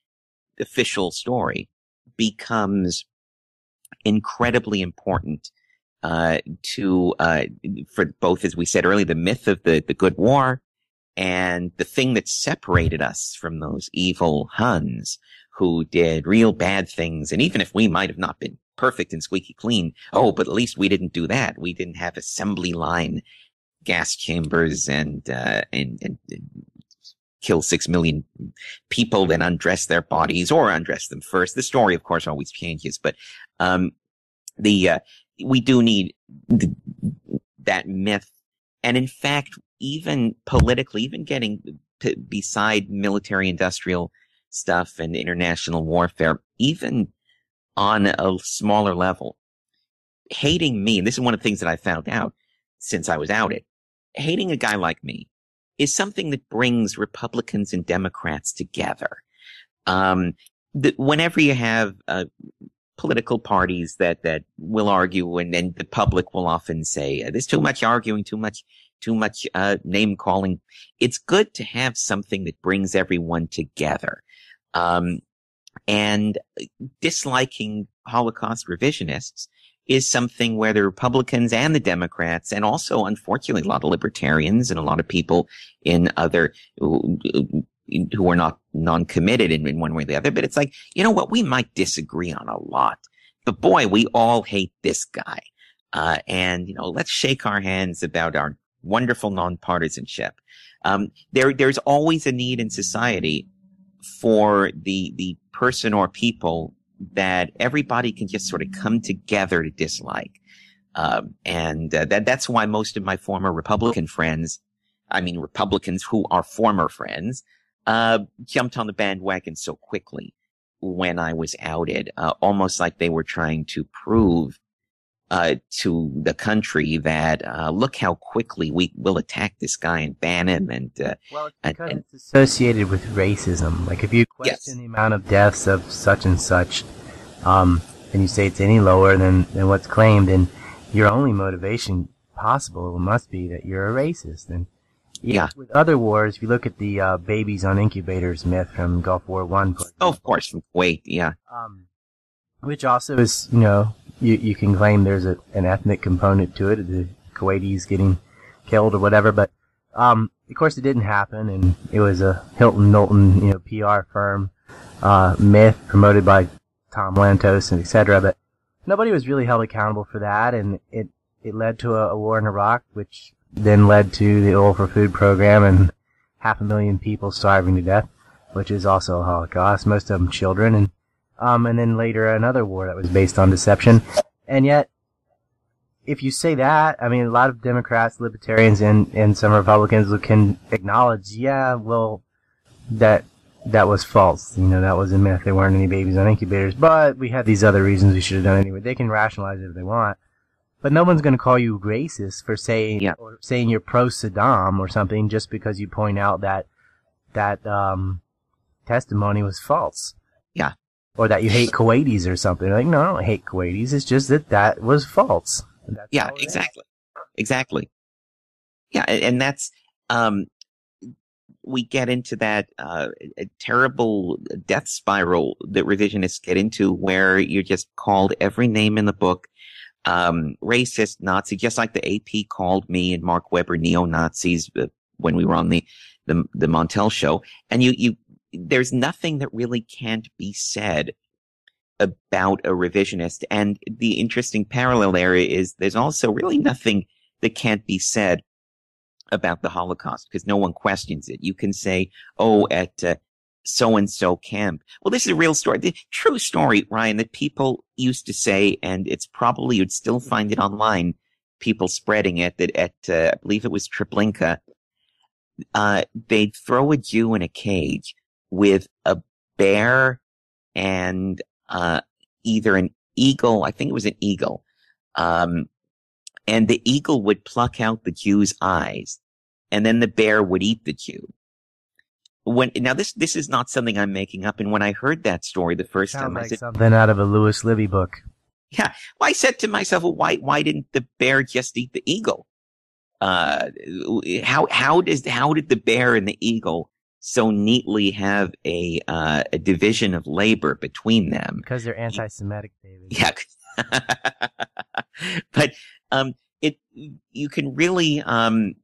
official story becomes incredibly important uh, to uh, for both, as we said earlier, the myth of the the good war and the thing that separated us from those evil Huns who did real bad things. And even if we might have not been perfect and squeaky clean. Oh, but at least we didn't do that. We didn't have assembly line gas chambers and, uh, and, and, and kill six million people, then undress their bodies or undress them first. The story, of course, always changes, but, um, the, uh, we do need the, that myth. And in fact, even politically, even getting p- beside military industrial stuff and international warfare, even on a smaller level. Hating me, and this is one of the things that I found out since I was outed, hating a guy like me is something that brings Republicans and Democrats together. Um, the, whenever you have uh, political parties that that will argue, and then the public will often say, "There's too much arguing, too much, too much uh, name calling." It's good to have something that brings everyone together. Um, and disliking Holocaust revisionists is something where the Republicans and the Democrats, and also unfortunately a lot of libertarians and a lot of people in other who, who are not non-committed in, in one way or the other. But it's like, you know what? We might disagree on a lot, but boy, we all hate this guy. Uh, and you know, let's shake our hands about our wonderful nonpartisanship. Um, there, there's always a need in society for the the person or people that everybody can just sort of come together to dislike. Um, and uh, that that's why most of my former Republican friends, I mean Republicans who are former friends, uh, jumped on the bandwagon so quickly when I was outed, uh, almost like they were trying to prove uh, to the country that uh, look how quickly we will attack this guy and ban him and uh,
well it's because and, it's associated with racism like if you question yes. the amount of deaths of such and such um, and you say it's any lower than, than what's claimed and your only motivation possible must be that you're a racist and
yeah.
With other wars, if you look at the uh, babies on incubators myth from Gulf War One,
oh, of course, from Kuwait, yeah.
Um, which also is, you know, you, you can claim there's a, an ethnic component to it, the Kuwaitis getting killed or whatever, but, um, of course it didn't happen and it was a Hill & Knowlton, you know, PR firm, uh, myth promoted by Tom Lantos and etc. But nobody was really held accountable for that and it, it led to a, a war in Iraq, which then led to the Oil for Food program and half a million people starving to death, which is also a Holocaust, most of them children and um, and then later another war that was based on deception. And yet, if you say that, I mean, a lot of Democrats, Libertarians, and, and some Republicans can acknowledge, yeah, well, that that was false. You know, that was a myth. There weren't any babies on incubators, but we had these other reasons we should have done anyway. They can rationalize it if they want. But no one's going to call you racist for saying
Yeah.
or saying you're pro Saddam or something just because you point out that that um, testimony was false. Or that you hate Kuwaitis or something. Like, no, I don't hate Kuwaitis. It's just that that was false. That's
Yeah,
it is.
exactly. Exactly. Yeah, and that's um we get into that uh terrible death spiral that revisionists get into where you're just called every name in the book um racist nazi just like the AP called me and Mark Weber neo-nazis uh, when we were on the the the Montel show and you you there's nothing that really can't be said about a revisionist. And the interesting parallel there is there's also really nothing that can't be said about the Holocaust because no one questions it. You can say, oh, at so and so camp. Well, this is a real story, the true story, Ryan, that people used to say, and it's probably you'd still find it online. People spreading it that at uh, I believe it was Treblinka, uh, they'd throw a Jew in a cage with a bear and uh, either an eagle, I think it was an eagle, um, and the eagle would pluck out the Jew's eyes, and then the bear would eat the Jew. When now this this is not something I'm making up, and when I heard that story the first
Sounds
time, I
like
said,
something out of a Lewis Libby book.
well, I said to myself, well, why why didn't the bear just eat the eagle? Uh, how how does how did the bear and the eagle so neatly have a uh, a division of labor between them?
Because they're anti-Semitic, David.
Yeah. but um it you can really um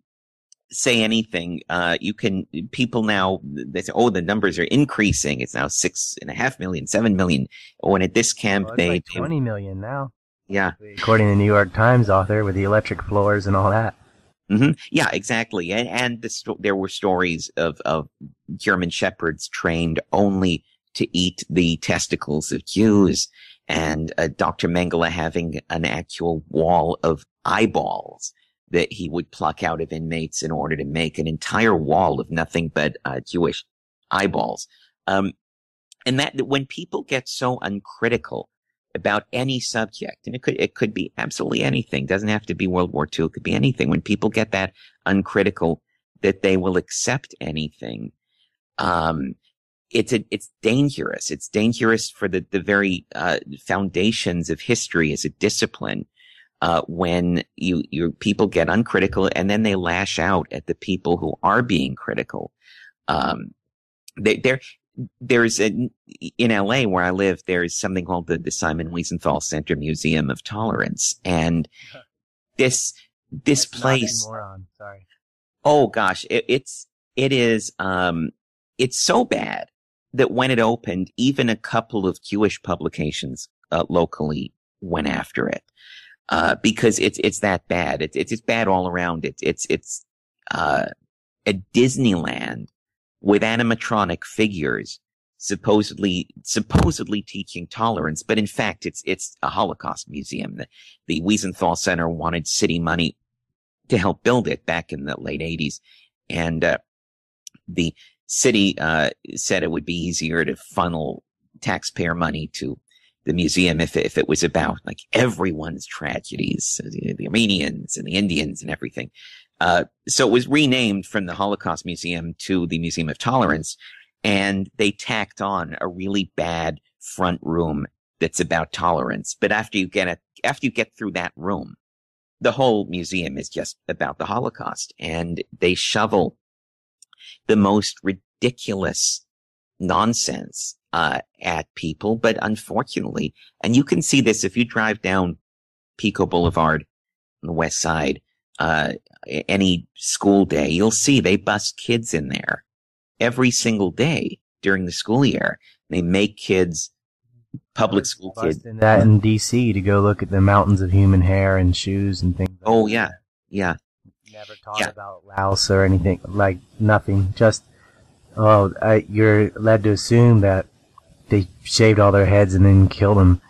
say anything. Uh you can people now they say, oh the numbers are increasing. It's now six and a half million, seven million. Oh and at this camp
Well,
they,
like 20 million now,
yeah.
according to the New York Times author with the electric floors and all that.
Hmm Yeah, exactly. And and the sto- there were stories of of German shepherds trained only to eat the testicles of Jews, and uh, Dr. Mengele having an actual wall of eyeballs that he would pluck out of inmates in order to make an entire wall of nothing but uh, Jewish eyeballs. Um, and that when people get so uncritical about any subject, and it could it could be absolutely anything. Doesn't have to be World War II. It could be anything. When people get that uncritical, that they will accept anything. Um, it's a, it's dangerous. It's dangerous for the the very uh, foundations of history as a discipline. Uh, when you you people get uncritical and then they lash out at the people who are being critical. Um, they, there there's a, in LA where I live, there's something called the, the Simon Wiesenthal Center Museum of Tolerance. And this, this
That's
place,
moron. Sorry.
oh gosh, it, it's, it is, um, it's so bad that when it opened, even a couple of Jewish publications, uh, locally went after it. Uh, because it's, it's that bad. It's, it's, it's bad all around. It's, it's, it's, uh, a Disneyland with animatronic figures supposedly supposedly teaching tolerance, but in fact it's it's a Holocaust museum. The, the Wiesenthal Center wanted city money to help build it back in the late 80s, and uh, the city uh, said it would be easier to funnel taxpayer money to the museum if if it was about like everyone's tragedies, the, the Armenians and the Indians and everything. Uh, so it was renamed from the Holocaust Museum to the Museum of Tolerance, and they tacked on a really bad front room that's about tolerance. But after you get it, after you get through that room, the whole museum is just about the Holocaust, and they shovel the most ridiculous nonsense uh, at people. But unfortunately, and you can see this if you drive down Pico Boulevard on the west side uh, any school day, you'll see they bus kids in there every single day during the school year. They make kids, public school kids.
Busting that in D.C. to go look at the mountains of human hair and shoes and things. like
Oh yeah, yeah,
Never talk
Yeah.
about Laos or anything like nothing. Just oh, I, you're led to assume that they shaved all their heads and then killed them.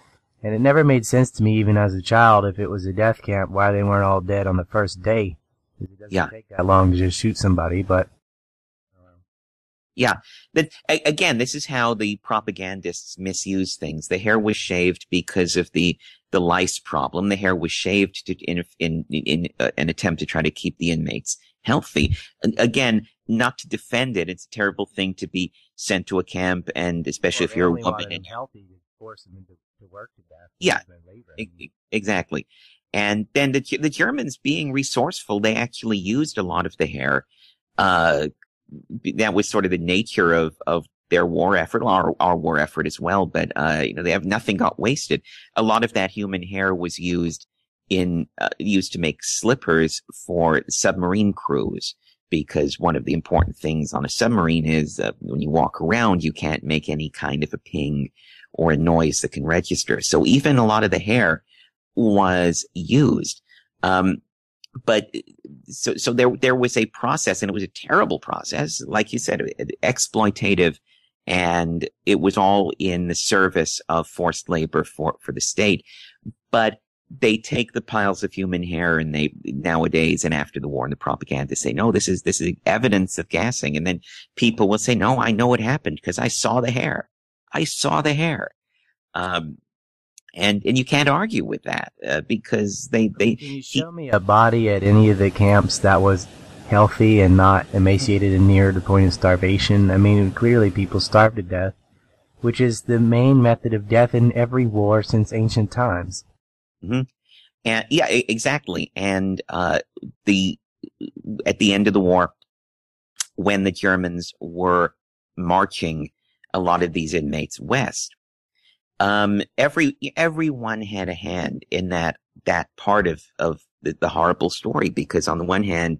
And it never made sense to me, even as a child, if it was a death camp, why they weren't all dead on the first day. It doesn't
Yeah.
take that long to just shoot somebody, but
Yeah. That, again, this is how the propagandists misuse things. The hair was shaved because of the, the lice problem. The hair was shaved to, in, in, in uh, an attempt to try to keep the inmates healthy. Again, not to defend it. It's a terrible thing to be sent to a camp and especially
well,
if you're a woman and
healthy to force them into to work to death.
Yeah. Exactly. And then the, the Germans being resourceful, they actually used a lot of the hair, uh, that was sort of the nature of, of their war effort, our, our war effort as well. But, uh, you know, they have nothing got wasted. A lot of that human hair was used in, uh, used to make slippers for submarine crews. Because one of the important things on a submarine is uh, when you walk around, you can't make any kind of a ping or a noise that can register. So even a lot of the hair was used. Um, but so so there there was a process and it was a terrible process like you said exploitative and it was all in the service of forced labor for for the state but they take the piles of human hair and they nowadays and after the war and the propaganda say no this is this is evidence of gassing and then people will say no i know what happened because i saw the hair i saw the hair um, and and you can't argue with that uh, because they they.
Can you show me a body at any of the camps that was healthy and not emaciated and near the point of starvation? I mean, clearly people starved to death, which is the main method of death in every war since ancient times.
Mm-hmm. And yeah, exactly. And uh, the at the end of the war, when the Germans were marching a lot of these inmates west, um, every everyone had a hand in that that part of of the, the horrible story because on the one hand,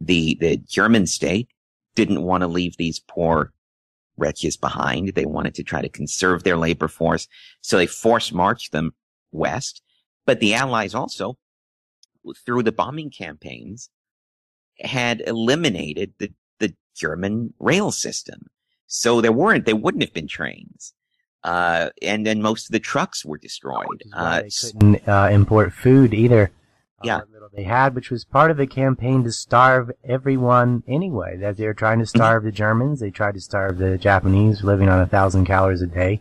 the the German state didn't want to leave these poor wretches behind. They wanted to try to conserve their labor force, so they force marched them west. But the Allies also, through the bombing campaigns, had eliminated the the German rail system. So there weren't, they wouldn't have been trains. Uh, and then most of the trucks were destroyed.
Uh, they couldn't uh, import food either.
Uh, yeah,
they had, which was part of the campaign to starve everyone anyway. That they were trying to mm-hmm. starve the Germans, they tried to starve the Japanese, living on a thousand calories a day,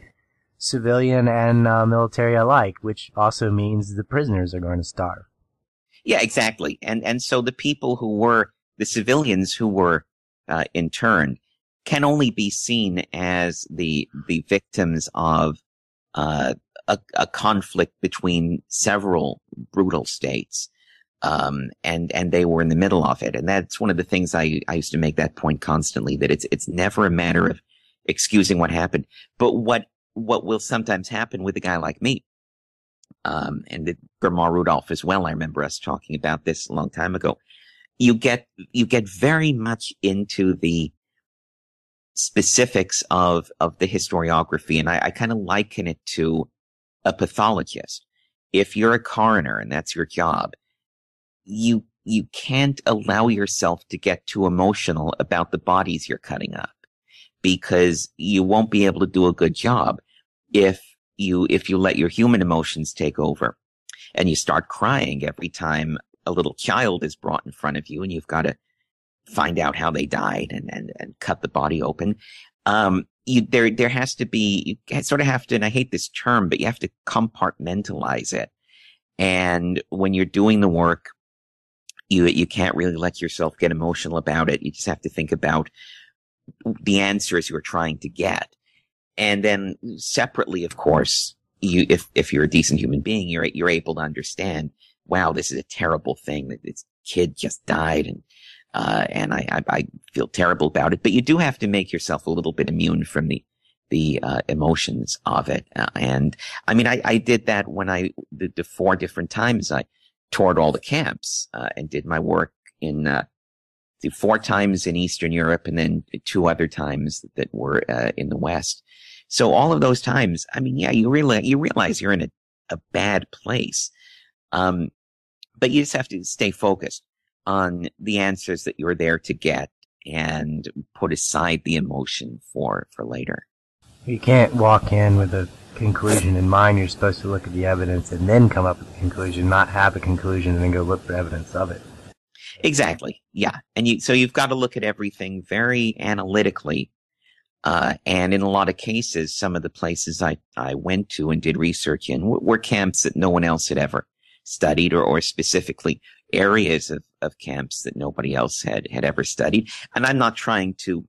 civilian and uh, military alike, which also means the prisoners are going to starve.
Yeah, exactly. And and so the people who were the civilians who were uh, interned can only be seen as the the victims of uh, a, a, conflict between several brutal states, um, and and they were in the middle of it. And that's one of the things I I used to make that point constantly that it's it's never a matter of excusing what happened, but what what will sometimes happen with a guy like me. Um, and the Rudolph as well. I remember us talking about this a long time ago. You get, you get very much into the, specifics of of the historiography, and I, I kind of liken it to a pathologist. If you're a coroner and that's your job, you you can't allow yourself to get too emotional about the bodies you're cutting up because you won't be able to do a good job if you if you let your human emotions take over and you start crying every time a little child is brought in front of you and you've got to find out how they died and, and, and cut the body open. Um, you, there, there has to be, you sort of have to, and I hate this term, but you have to compartmentalize it. And when you're doing the work, you, you can't really let yourself get emotional about it. You just have to think about the answers you're trying to get. And then separately, of course, you, if, if you're a decent human being, you're, you're able to understand, wow, this is a terrible thing that this kid just died and uh, and I, I, I, feel terrible about it. But you do have to make yourself a little bit immune from the the uh, emotions of it. Uh, and I mean, I, I did that when I the, the four different times I toured all the camps uh, and did my work in uh, the four times in Eastern Europe and then two other times that were uh, in the West. So all of those times, I mean, yeah, you realize you realize you're in a, a bad place. Um, but you just have to stay focused on the answers that you're there to get and put aside the emotion for for later.
You can't walk in with a conclusion in mind. You're supposed to look at the evidence and then come up with a conclusion, not have a conclusion and then go look for evidence of it.
Exactly. Yeah. And you, so you've got to look at everything very analytically Uh, and in a lot of cases, some of the places I, I went to and did research in were, were camps that no one else had ever studied or, or specifically areas of, of camps that nobody else had, had ever studied. And I'm not trying to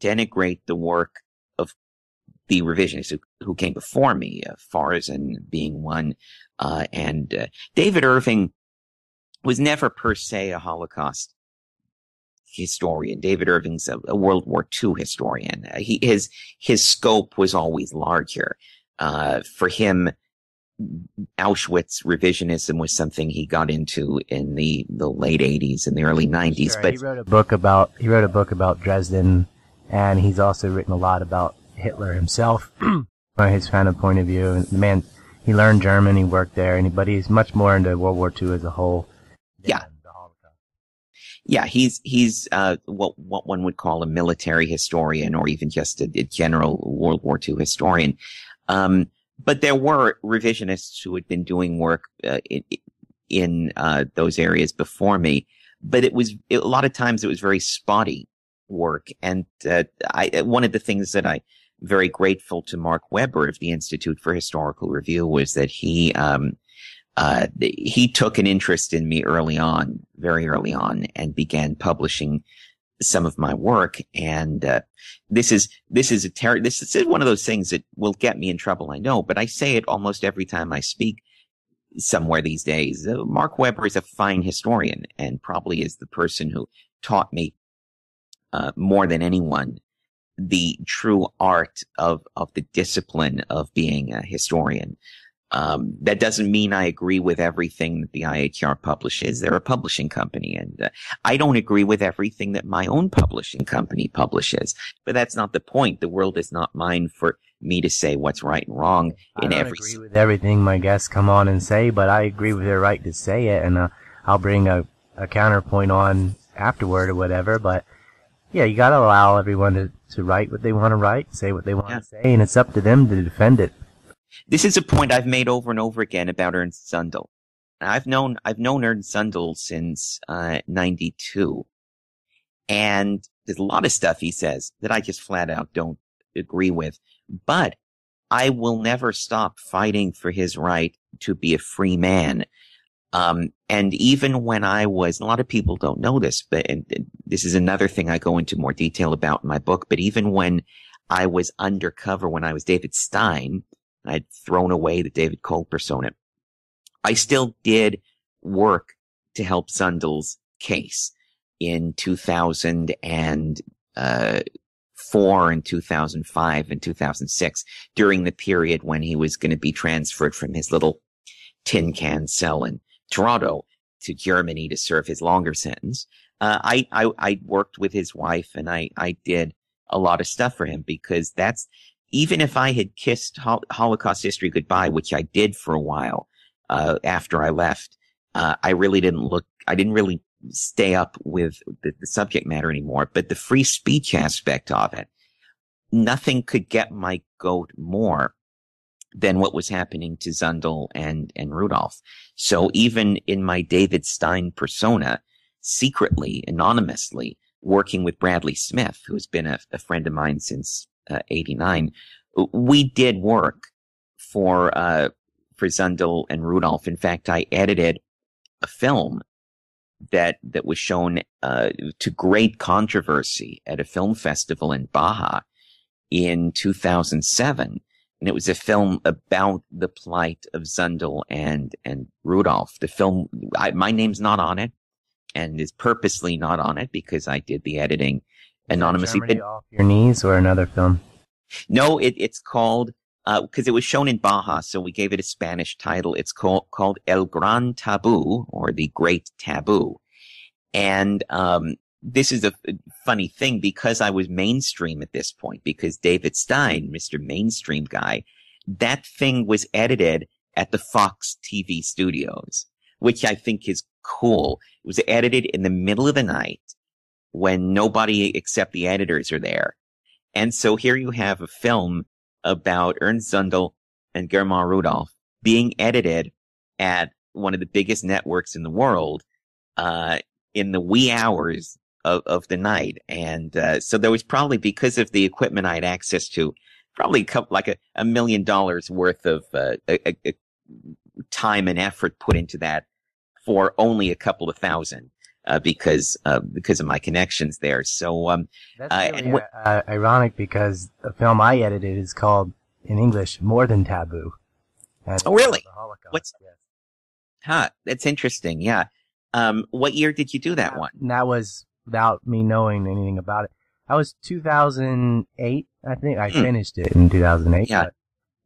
denigrate the work of the revisionists who, who came before me, uh, Faurisson being one, uh, and uh, David Irving was never per se a Holocaust historian. David Irving's a, a World War II historian. He, his his scope was always larger. Uh, for him, Auschwitz revisionism was something he got into in the, the late 80s and the early 90s.
Sure,
but
he wrote a book about he wrote a book about Dresden, and he's also written a lot about Hitler himself from his kind of point of view. And The man he learned German, he worked there, and he, but he's much more into World War II as a whole.
Yeah. Yeah, he's he's uh, what what one would call a military historian, or even just a, a general World War II historian. Um, but there were revisionists who had been doing work uh, in, in uh, those areas before me, but it was it, a lot of times it was very spotty work. And uh, I one of the things that I very grateful to Mark Weber of the Institute for Historical Review was that he um, uh, he took an interest in me early on, very early on, and began publishing some of my work. And uh, this is this is a ter- this is one of those things that will get me in trouble. I know, but I say it almost every time I speak somewhere these days. Uh, Mark Weber is a fine historian and probably is the person who taught me uh, more than anyone the true art of of the discipline of being a historian. Um, that doesn't mean I agree with everything that the IHR publishes. They're a publishing company, and uh, I don't agree with everything that my own publishing company publishes. But that's not the point. The world is not mine for me to say what's right and wrong in
I don't
every.
agree with everything my guests come on and say, but I agree with their right to say it, and uh, I'll bring a, a counterpoint on afterward or whatever. But yeah, you got to allow everyone to, to write what they want to write, say what they want
Yeah.
to say, and it's up to them to defend it.
This is a point I've made over and over again about Ernst Zundel. I've known I've known Ernst Zundel since uh, '92, and there's a lot of stuff he says that I just flat out don't agree with. But I will never stop fighting for his right to be a free man. Um, and even when I was, a lot of people don't know this, but this is another thing I go into more detail about in my book. But even when I was undercover, when I was David Stein, I'd thrown away the David Cole persona. I still did work to help Zundel's case in 2004 and, uh, and 2005 and 2006 during the period when he was going to be transferred from his little tin can cell in Toronto to Germany to serve his longer sentence. Uh, I, I, I worked with his wife and I, I did a lot of stuff for him because that's, even if I had kissed Holocaust history goodbye, which I did for a while, uh, after I left, uh, I really didn't look, I didn't really stay up with the, the subject matter anymore, but the free speech aspect of it, nothing could get my goat more than what was happening to Zundel and, and Rudolph. So even in my David Stein persona, secretly, anonymously, working with Bradley Smith, who's been a, a friend of mine since uh, 89, we did work for, uh, for Zundel and Rudolph. In fact, I edited a film that, that was shown, uh, to great controversy at a film festival in Baja in 2007. And it was a film about the plight of Zundel and, and Rudolph. The film, I, my name's not on it and is purposely not on it because I did the editing anonymously.
Germany off your knees or another film.
No, it, it's called because it was shown in Baja, so we gave it a Spanish title. It's called called El Gran Taboo or the Great Taboo, and um, this is a funny thing because I was mainstream at this point because David Stein, Mr. Mainstream guy, that thing was edited at the Fox TV studios, which I think is cool. It was edited in the middle of the night when nobody except the editors are there. And so here you have a film about Ernst Zundel and Germar Rudolph being edited at one of the biggest networks in the world, uh, in the wee hours of, of the night. And uh, so there was probably, because of the equipment I had access to, probably a couple, like a, a million dollars worth of uh, a, a time and effort put into that for only a couple of thousand. Uh, because uh, because of my connections there, so um,
that's uh, really and uh, ironic because the film I edited is called in English "More Than Taboo."
oh, really? What's yes. huh? That's interesting. Yeah. Um, what year did you do that, one?
That was without me knowing anything about it. That was 2008. I think I hmm. finished it in 2008. Yeah.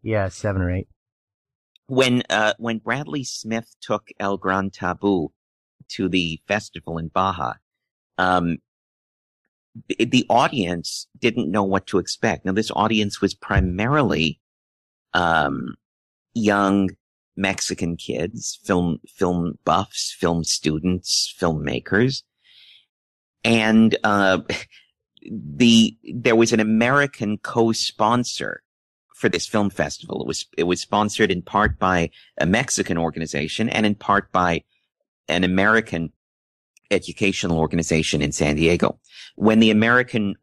Yeah, seven or eight.
When, uh, when Bradley Smith took El Gran Taboo to the festival in Baja, um, the, audience didn't know what to expect. Now, this audience was primarily, um, young Mexican kids, film, film buffs, film students, filmmakers. And, uh, the, there was an American co-sponsor for this film festival. It was, it was sponsored in part by a Mexican organization and in part by an American educational organization in San Diego. When the American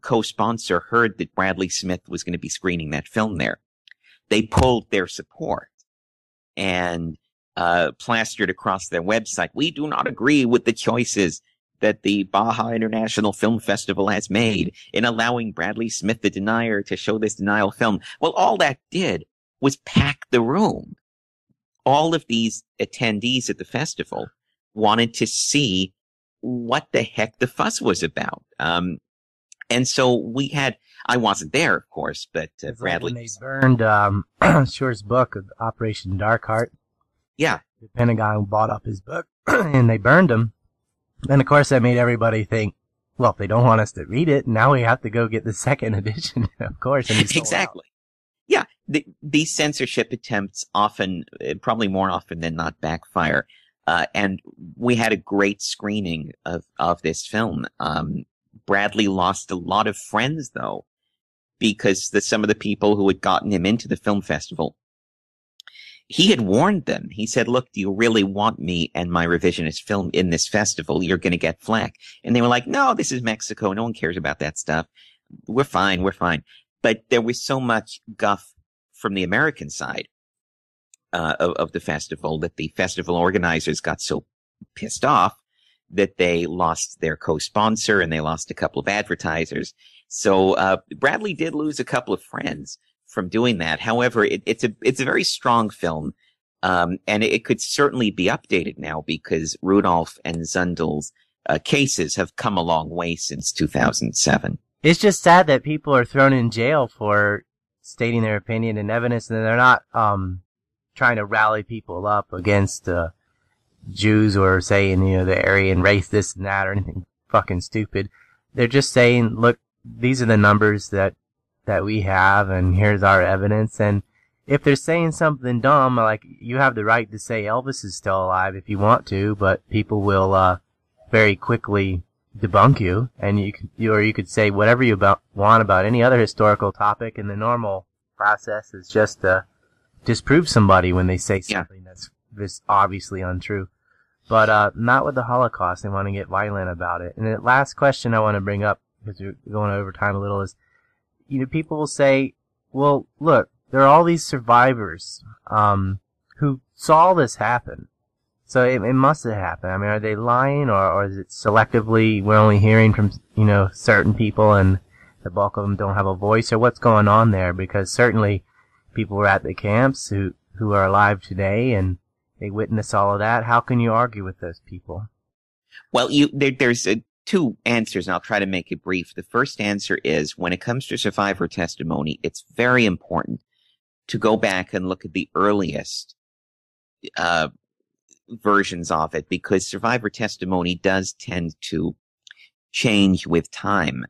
co-sponsor heard that Bradley Smith was going to be screening that film there, they pulled their support and uh, plastered across their website. We do not agree with the choices that the Baja International Film Festival has made in allowing Bradley Smith, the denier, to show this denial film. Well, all that did was pack the room. All of these attendees at the festival wanted to see what the heck the fuss was about. Um, and so we had, I wasn't there, of course, but uh, Bradley.
Like they burned um, Shore's book, of Operation Dark Heart.
Yeah.
The Pentagon bought up his book and they burned him. And of course that made everybody think, well, if they don't want us to read it, now we have to go get the second edition, of course.
exactly. Yeah. The, these censorship attempts often, uh, probably more often than not, backfire. Uh, and we had a great screening of, of this film. Um, Bradley lost a lot of friends though, because the, some of the people who had gotten him into the film festival he had warned them. He said, look, do you really want me and my revisionist film in this festival? You're going to get flack. And they were like, no, this is Mexico. No one cares about that stuff. We're fine. We're fine. But there was so much guff from the American side uh, of, of the festival that the festival organizers got so pissed off that they lost their co-sponsor and they lost a couple of advertisers. So uh, Bradley did lose a couple of friends from doing that. However, it, it's a it's a very strong film, um, and it, could certainly be updated now because Rudolph and Zundel's uh, cases have come a long way since 2007.
It's just sad that people are thrown in jail for stating their opinion and evidence, and they're not um, trying to rally people up against uh, Jews or saying you know the Aryan race, this and that, or anything fucking stupid. They're just saying, look, these are the numbers that that we have and here's our evidence and if they're saying something dumb like you have the right to say Elvis is still alive if you want to but people will uh very quickly debunk you and you could you or you could say whatever you about, want about any other historical topic and the normal process is just to disprove somebody when they say something yeah. that's just obviously untrue but uh not with the holocaust they want to get violent about it and the last question i want to bring up because we're going over time a little is you know, people will say, well, look, there are all these survivors, um, who saw this happen. So it, it must have happened. I mean, are they lying or, or is it selectively we're only hearing from, you know, certain people and the bulk of them don't have a voice or what's going on there? Because certainly people were at the camps who, who are alive today and they witness all of that. How can you argue with those people?
Well, you, there, there's a, two answers, and I'll try to make it brief. The first answer is when it comes to survivor testimony, it's very important to go back and look at the earliest uh, versions of it because survivor testimony does tend to change with time.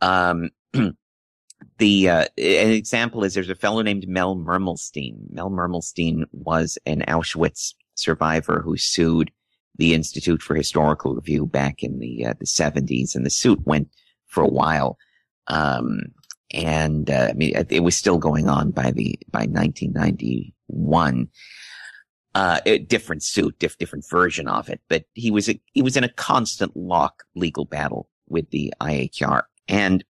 Um, the uh, an example is there's a fellow named Mel Mermelstein. Mel Mermelstein was an Auschwitz survivor who sued the Institute for Historical Review back in the uh, the 70s, and the suit went for a while. Um, and uh, I mean, it was still going on by the by 1991. Uh, a different suit, diff- different version of it, but he was a, he was in a constant lock legal battle with the IHR and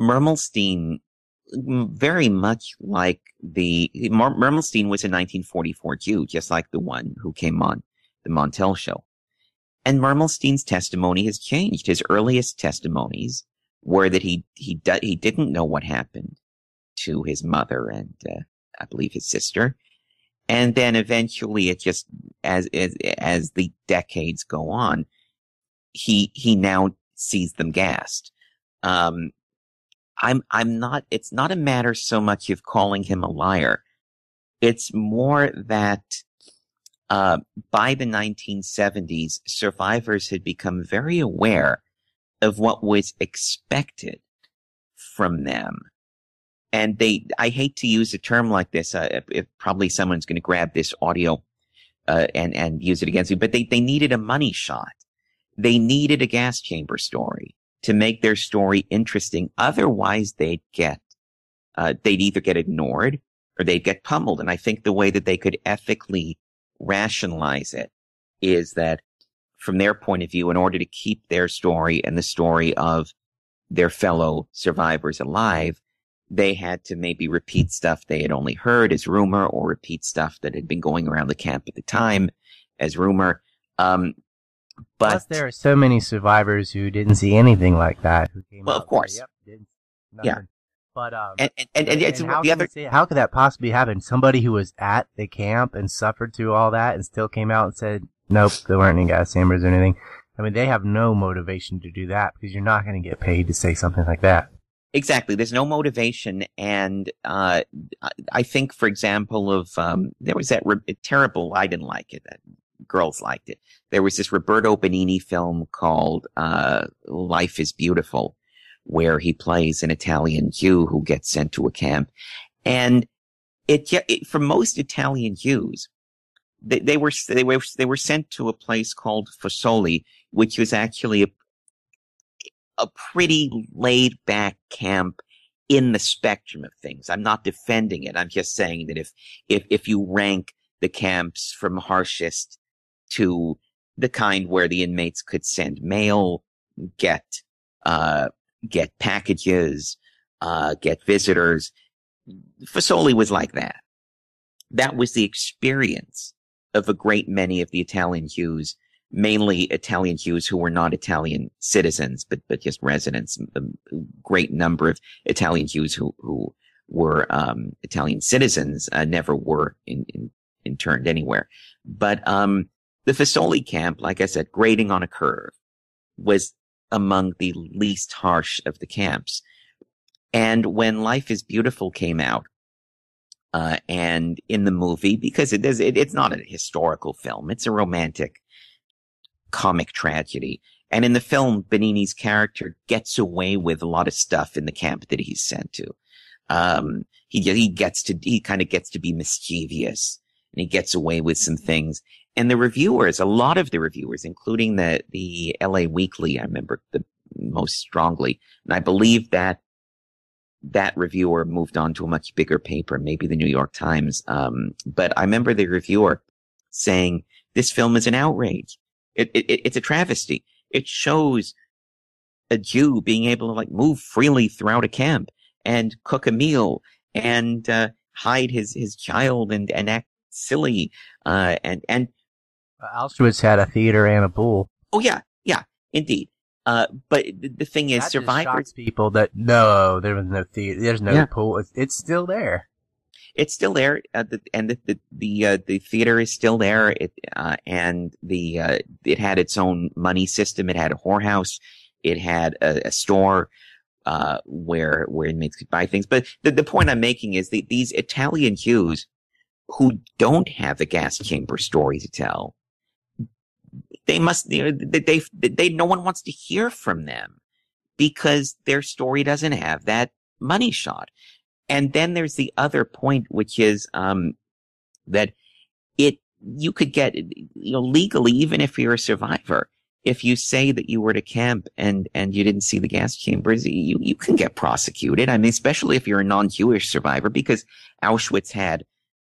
Mermelstein very much like the Mermelstein was a 1944 Jew, just like the one who came on the Montel show. And Mermelstein's testimony has changed. His earliest testimonies were that he he he didn't know what happened to his mother and uh, I believe his sister, and then eventually it just as as as the decades go on, he he now sees them gassed. Um, I'm I'm not. It's not a matter so much of calling him a liar. It's more that uh, by the 1970s, survivors had become very aware of what was expected from them. And they, I hate to use a term like this. Uh, if, probably someone's going to grab this audio uh, and and use it against me, but they they needed a money shot. They needed a gas chamber story to make their story interesting. Otherwise, they'd get uh, they'd either get ignored or they'd get pummeled. And I think the way that they could ethically rationalize it is that from their point of view, in order to keep their story and the story of their fellow survivors alive, they had to maybe repeat stuff they had only heard as rumor or repeat stuff that had been going around the camp at the time as rumor. Um, but
Plus, there are so many survivors who didn't see anything like that. Who
came well, of course, yep, yeah.
But um,
and and, and, and, and
how
the other
say, how could that possibly happen? Somebody who was at the camp and suffered through all that and still came out and said, "Nope, there weren't any gas chambers or anything." I mean, they have no motivation to do that because you're not going to get paid to say something like that.
Exactly. There's no motivation, and uh, I think, for example, of um, there was that re- terrible. I didn't like it. Girls liked it. There was this Roberto Benigni film called uh, Life is Beautiful, where he plays an Italian Jew who gets sent to a camp. And it, it for most Italian Jews, they, they, were, they were, they were sent to a place called Fossoli, which was actually a, a pretty laid back camp in the spectrum of things. I'm not defending it. I'm just saying that if, if, if you rank the camps from harshest to the kind where the inmates could send mail, get, uh, get packages, uh, get visitors. Fossoli was like that. That was the experience of a great many of the Italian Jews, mainly Italian Jews who were not Italian citizens, but, but just residents. A great number of Italian Jews who, who were, um, Italian citizens, uh, never were in, in, interned anywhere. But, um, the Fossoli camp, like I said, grading on a curve, was among the least harsh of the camps. And when Life is Beautiful came out, uh, and in the movie, because it is, it, it's not a historical film, it's a romantic comic tragedy. And in the film, Benigni's character gets away with a lot of stuff in the camp that he's sent to. Um, he, he gets to, he kind of gets to be mischievous and he gets away with some things and the reviewers, a lot of the reviewers, including the, the LA Weekly, I remember the most strongly. And I believe that that reviewer moved on to a much bigger paper, maybe the New York Times. Um, but I remember the reviewer saying this film is an outrage. It, it, it's a travesty. It shows a Jew being able to like move freely throughout a camp and cook a meal and, uh, hide his, his child and, and act silly. Uh, and, and
Auschwitz had a theater and a pool.
Oh yeah, yeah, indeed. Uh, but the, the thing is,
that
survivors
people that no, there was no theater, there's no yeah. pool. It's, it's, still there.
It's still there, uh, the, and the the the, uh, the, theater is still there. It uh, and the uh, it had its own money system. It had a whorehouse. It had a, a store uh, where where inmates could buy things. But the the point I'm making is that these Italian Jews who don't have the gas chamber story to tell they must they, they they no one wants to hear from them because their story doesn't have that money shot. And then there's the other point, which is um, that it you could get you know legally even if you're a survivor if you say that you were to camp and and you didn't see the gas chambers you you can get prosecuted i mean especially if you're a non-jewish survivor because auschwitz had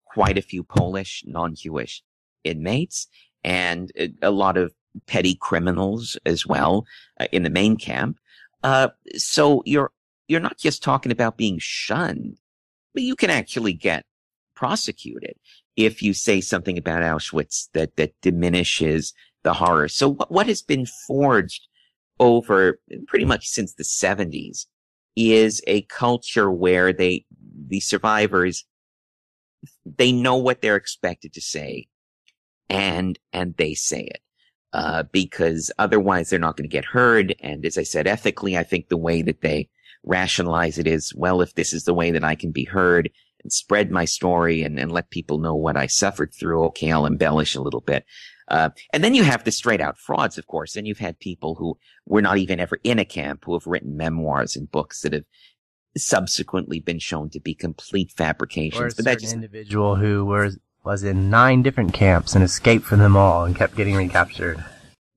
quite a few Polish non-Jewish inmates and a lot of petty criminals as well uh, in the main camp. Uh, so you're you're not just talking about being shunned, but you can actually get prosecuted if you say something about Auschwitz that that diminishes the horror. So what, what has been forged over pretty much since the 70s is a culture where they the survivors they know what they're expected to say and and they say it uh, because otherwise they're not going to get heard. And as I said, ethically, I think the way that they rationalize it as, well, if this is the way that I can be heard and spread my story and, and let people know what I suffered through, okay, I'll embellish a little bit. Uh, and then you have the straight out frauds, of course. And you've had people who were not even ever in a camp who have written memoirs and books that have subsequently been shown to be complete fabrications.
Or a but certain individual who was was in nine different camps and escaped from them all and kept getting recaptured.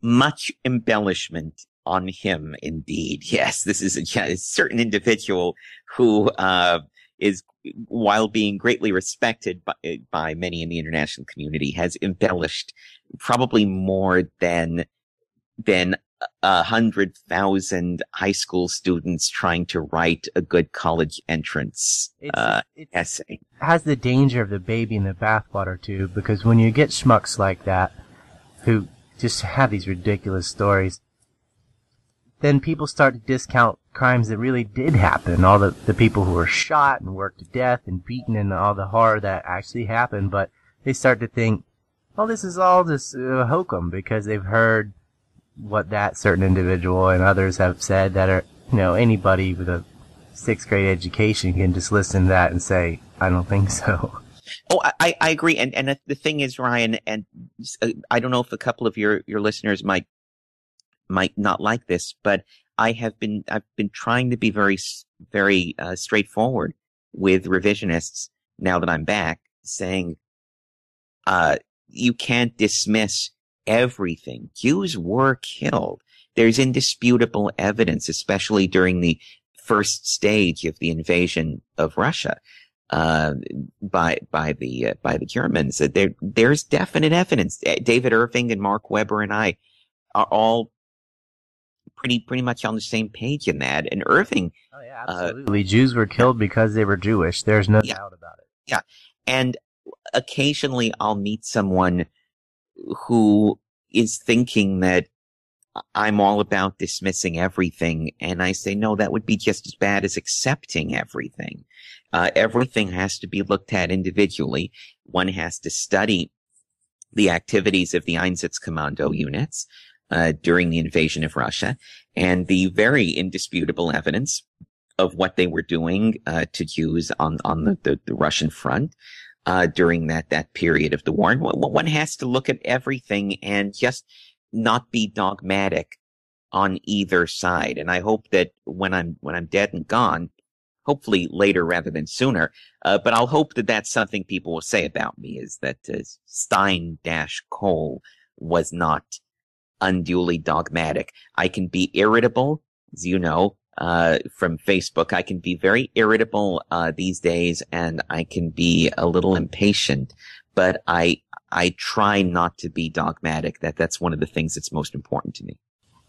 Much embellishment on him, indeed. Yes, this is a, a certain individual who uh, is, while being greatly respected by, by many in the international community, has embellished probably more than than a hundred thousand high school students trying to write a good college entrance it's, uh, it's, essay.
Has the danger of the baby in the bathwater too, because when you get schmucks like that, who just have these ridiculous stories, then people start to discount crimes that really did happen. All the, the people who were shot and worked to death and beaten and all the horror that actually happened, but they start to think, oh, this is all just uh, hokum because they've heard what that certain individual and others have said that are, you know, anybody with a sixth grade education can just listen to that and say, I don't think so.
Oh, I, I agree. And, and the thing is, Ryan, and uh, I don't know if a couple of your, your listeners might, might not like this, but I have been, I've been trying to be very, very uh, straightforward with revisionists now that I'm back saying, uh, you can't dismiss everything. Jews were killed. There's indisputable evidence, especially during the first stage of the invasion of Russia uh, by by the uh, by the Germans. There there's definite evidence. David Irving and Mark Weber and I are all pretty pretty much on the same page in that. And Irving,
oh yeah, uh, absolutely, uh, Jews were killed because they were Jewish. There's no yeah, doubt about it.
Yeah, and occasionally I'll meet someone who is thinking that I'm all about dismissing everything. And I say, no, that would be just as bad as accepting everything. Uh, everything has to be looked at individually. One has to study the activities of the Einsatzkommando units uh, during the invasion of Russia and the very indisputable evidence of what they were doing uh, to Jews on on the, the, the Russian front uh, during that that period of the war. And one has to look at everything and just not be dogmatic on either side. And I hope that when I'm when I'm dead and gone, hopefully later rather than sooner, uh, but I'll hope that that's something people will say about me is that uh, Stein dash Cole was not unduly dogmatic. I can be irritable, as you know, uh, from Facebook. I can be very irritable uh, these days, and I can be a little impatient. But I I try not to be dogmatic. That that's one of the things that's most important to me.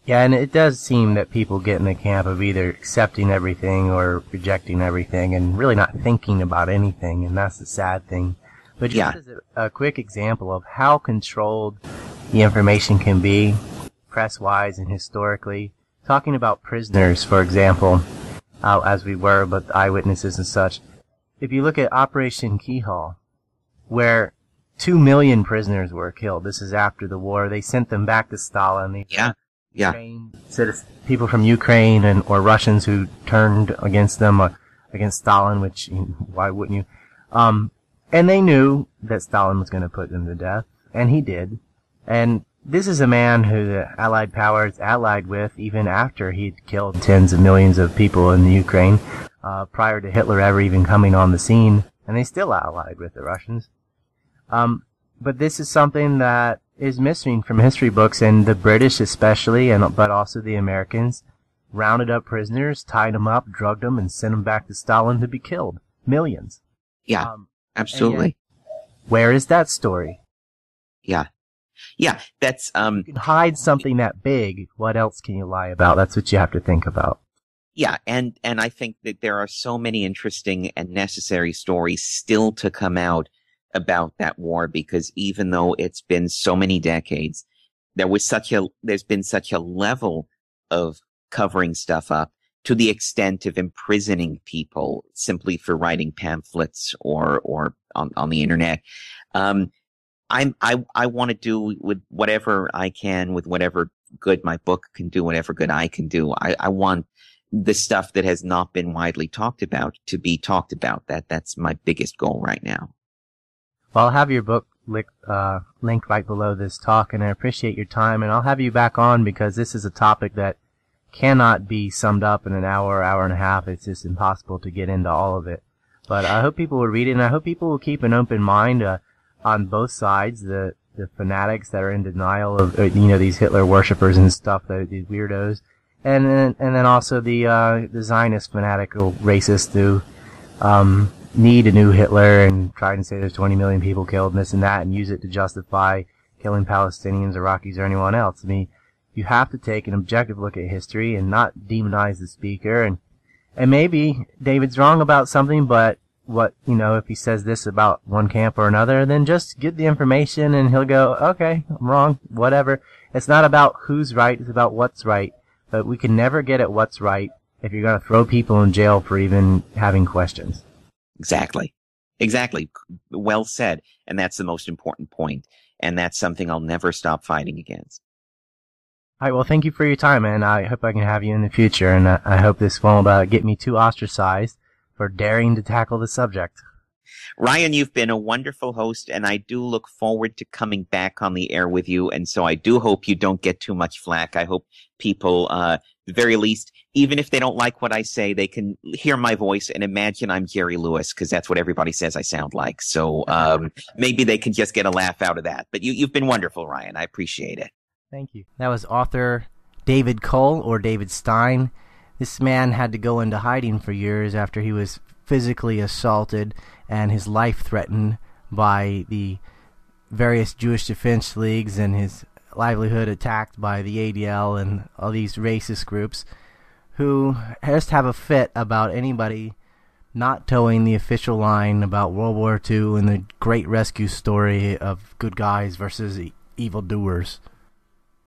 Yeah, and it does seem that people get in the camp of either accepting everything or rejecting everything, and really not thinking about anything, and that's the sad thing. But just yeah. as a, a quick example of how controlled the information can be, press-wise and historically, talking about prisoners, for example, uh, as we were, but eyewitnesses and such. If you look at Operation Keelhaul, where two million prisoners were killed, this is after the war. They sent them back to Stalin. They
yeah, yeah.
people from Ukraine and or Russians who turned against them, uh, against Stalin. Which why wouldn't you? Um, and they knew that Stalin was going to put them to death, and he did. And this is a man who the Allied powers allied with even after he'd killed tens of millions of people in the Ukraine, uh, prior to Hitler ever even coming on the scene, and they still allied with the Russians. Um, but this is something that is missing from history books, and the British especially, and but also the Americans, rounded up prisoners, tied them up, drugged them, and sent them back to Stalin to be killed. Millions.
Yeah, um, absolutely.
where is that story?
Yeah. Yeah, that's um
You can hide something that big. What else can you lie about? That's what you have to think about.
yeah, and and I think that there are so many interesting and necessary stories still to come out about that war because even though it's been so many decades, there was such a there's been such a level of covering stuff up to the extent of imprisoning people simply for writing pamphlets or or on, on the internet. Um, I'm I I want to do with whatever I can with whatever good my book can do, whatever good I can do. I, I want the stuff that has not been widely talked about to be talked about. That that's my biggest goal right now.
Well, I'll have your book lick, uh, linked right below this talk, and I appreciate your time. And I'll have you back on because this is a topic that cannot be summed up in an hour, hour and a half. It's just impossible to get into all of it. But I hope people will read it, and I hope people will keep an open mind uh, on both sides. The the fanatics that are in denial of uh, you know these Hitler worshippers and stuff, the, these weirdos, and then and then also the uh, the Zionist fanatical racists who um, need a new Hitler and try and say there's 20 million people killed and this and that and use it to justify killing Palestinians, Iraqis, or anyone else. I mean, you have to take an objective look at history and not demonize the speaker. And and maybe David's wrong about something, but what you know, if he says this about one camp or another, then just get the information and he'll go, okay, I'm wrong, whatever. It's not about who's right; it's about what's right. But we can never get at what's right if you're going to throw people in jail for even having questions.
Exactly. Exactly. Well said. And that's the most important point. And that's something I'll never stop fighting against.
All right. Well, thank you for your time, and I hope I can have you in the future. And I, I hope this won't uh, get me too ostracized for daring to tackle the subject.
Ryan, you've been a wonderful host, and I do look forward to coming back on the air with you. And so I do hope you don't get too much flack. I hope people, uh, the very least, even if they don't like what I say, they can hear my voice and imagine I'm Jerry Lewis because that's what everybody says I sound like. So um, maybe they can just get a laugh out of that. But you, you've been wonderful, Ryan. I appreciate it.
Thank you. That was author David Cole or David Stein. This man had to go into hiding for years after he was physically assaulted and his life threatened by the various Jewish defense leagues and his livelihood attacked by the ADL and all these racist groups who just have a fit about anybody not toeing the official line about World War II and the great rescue story of good guys versus evil doers.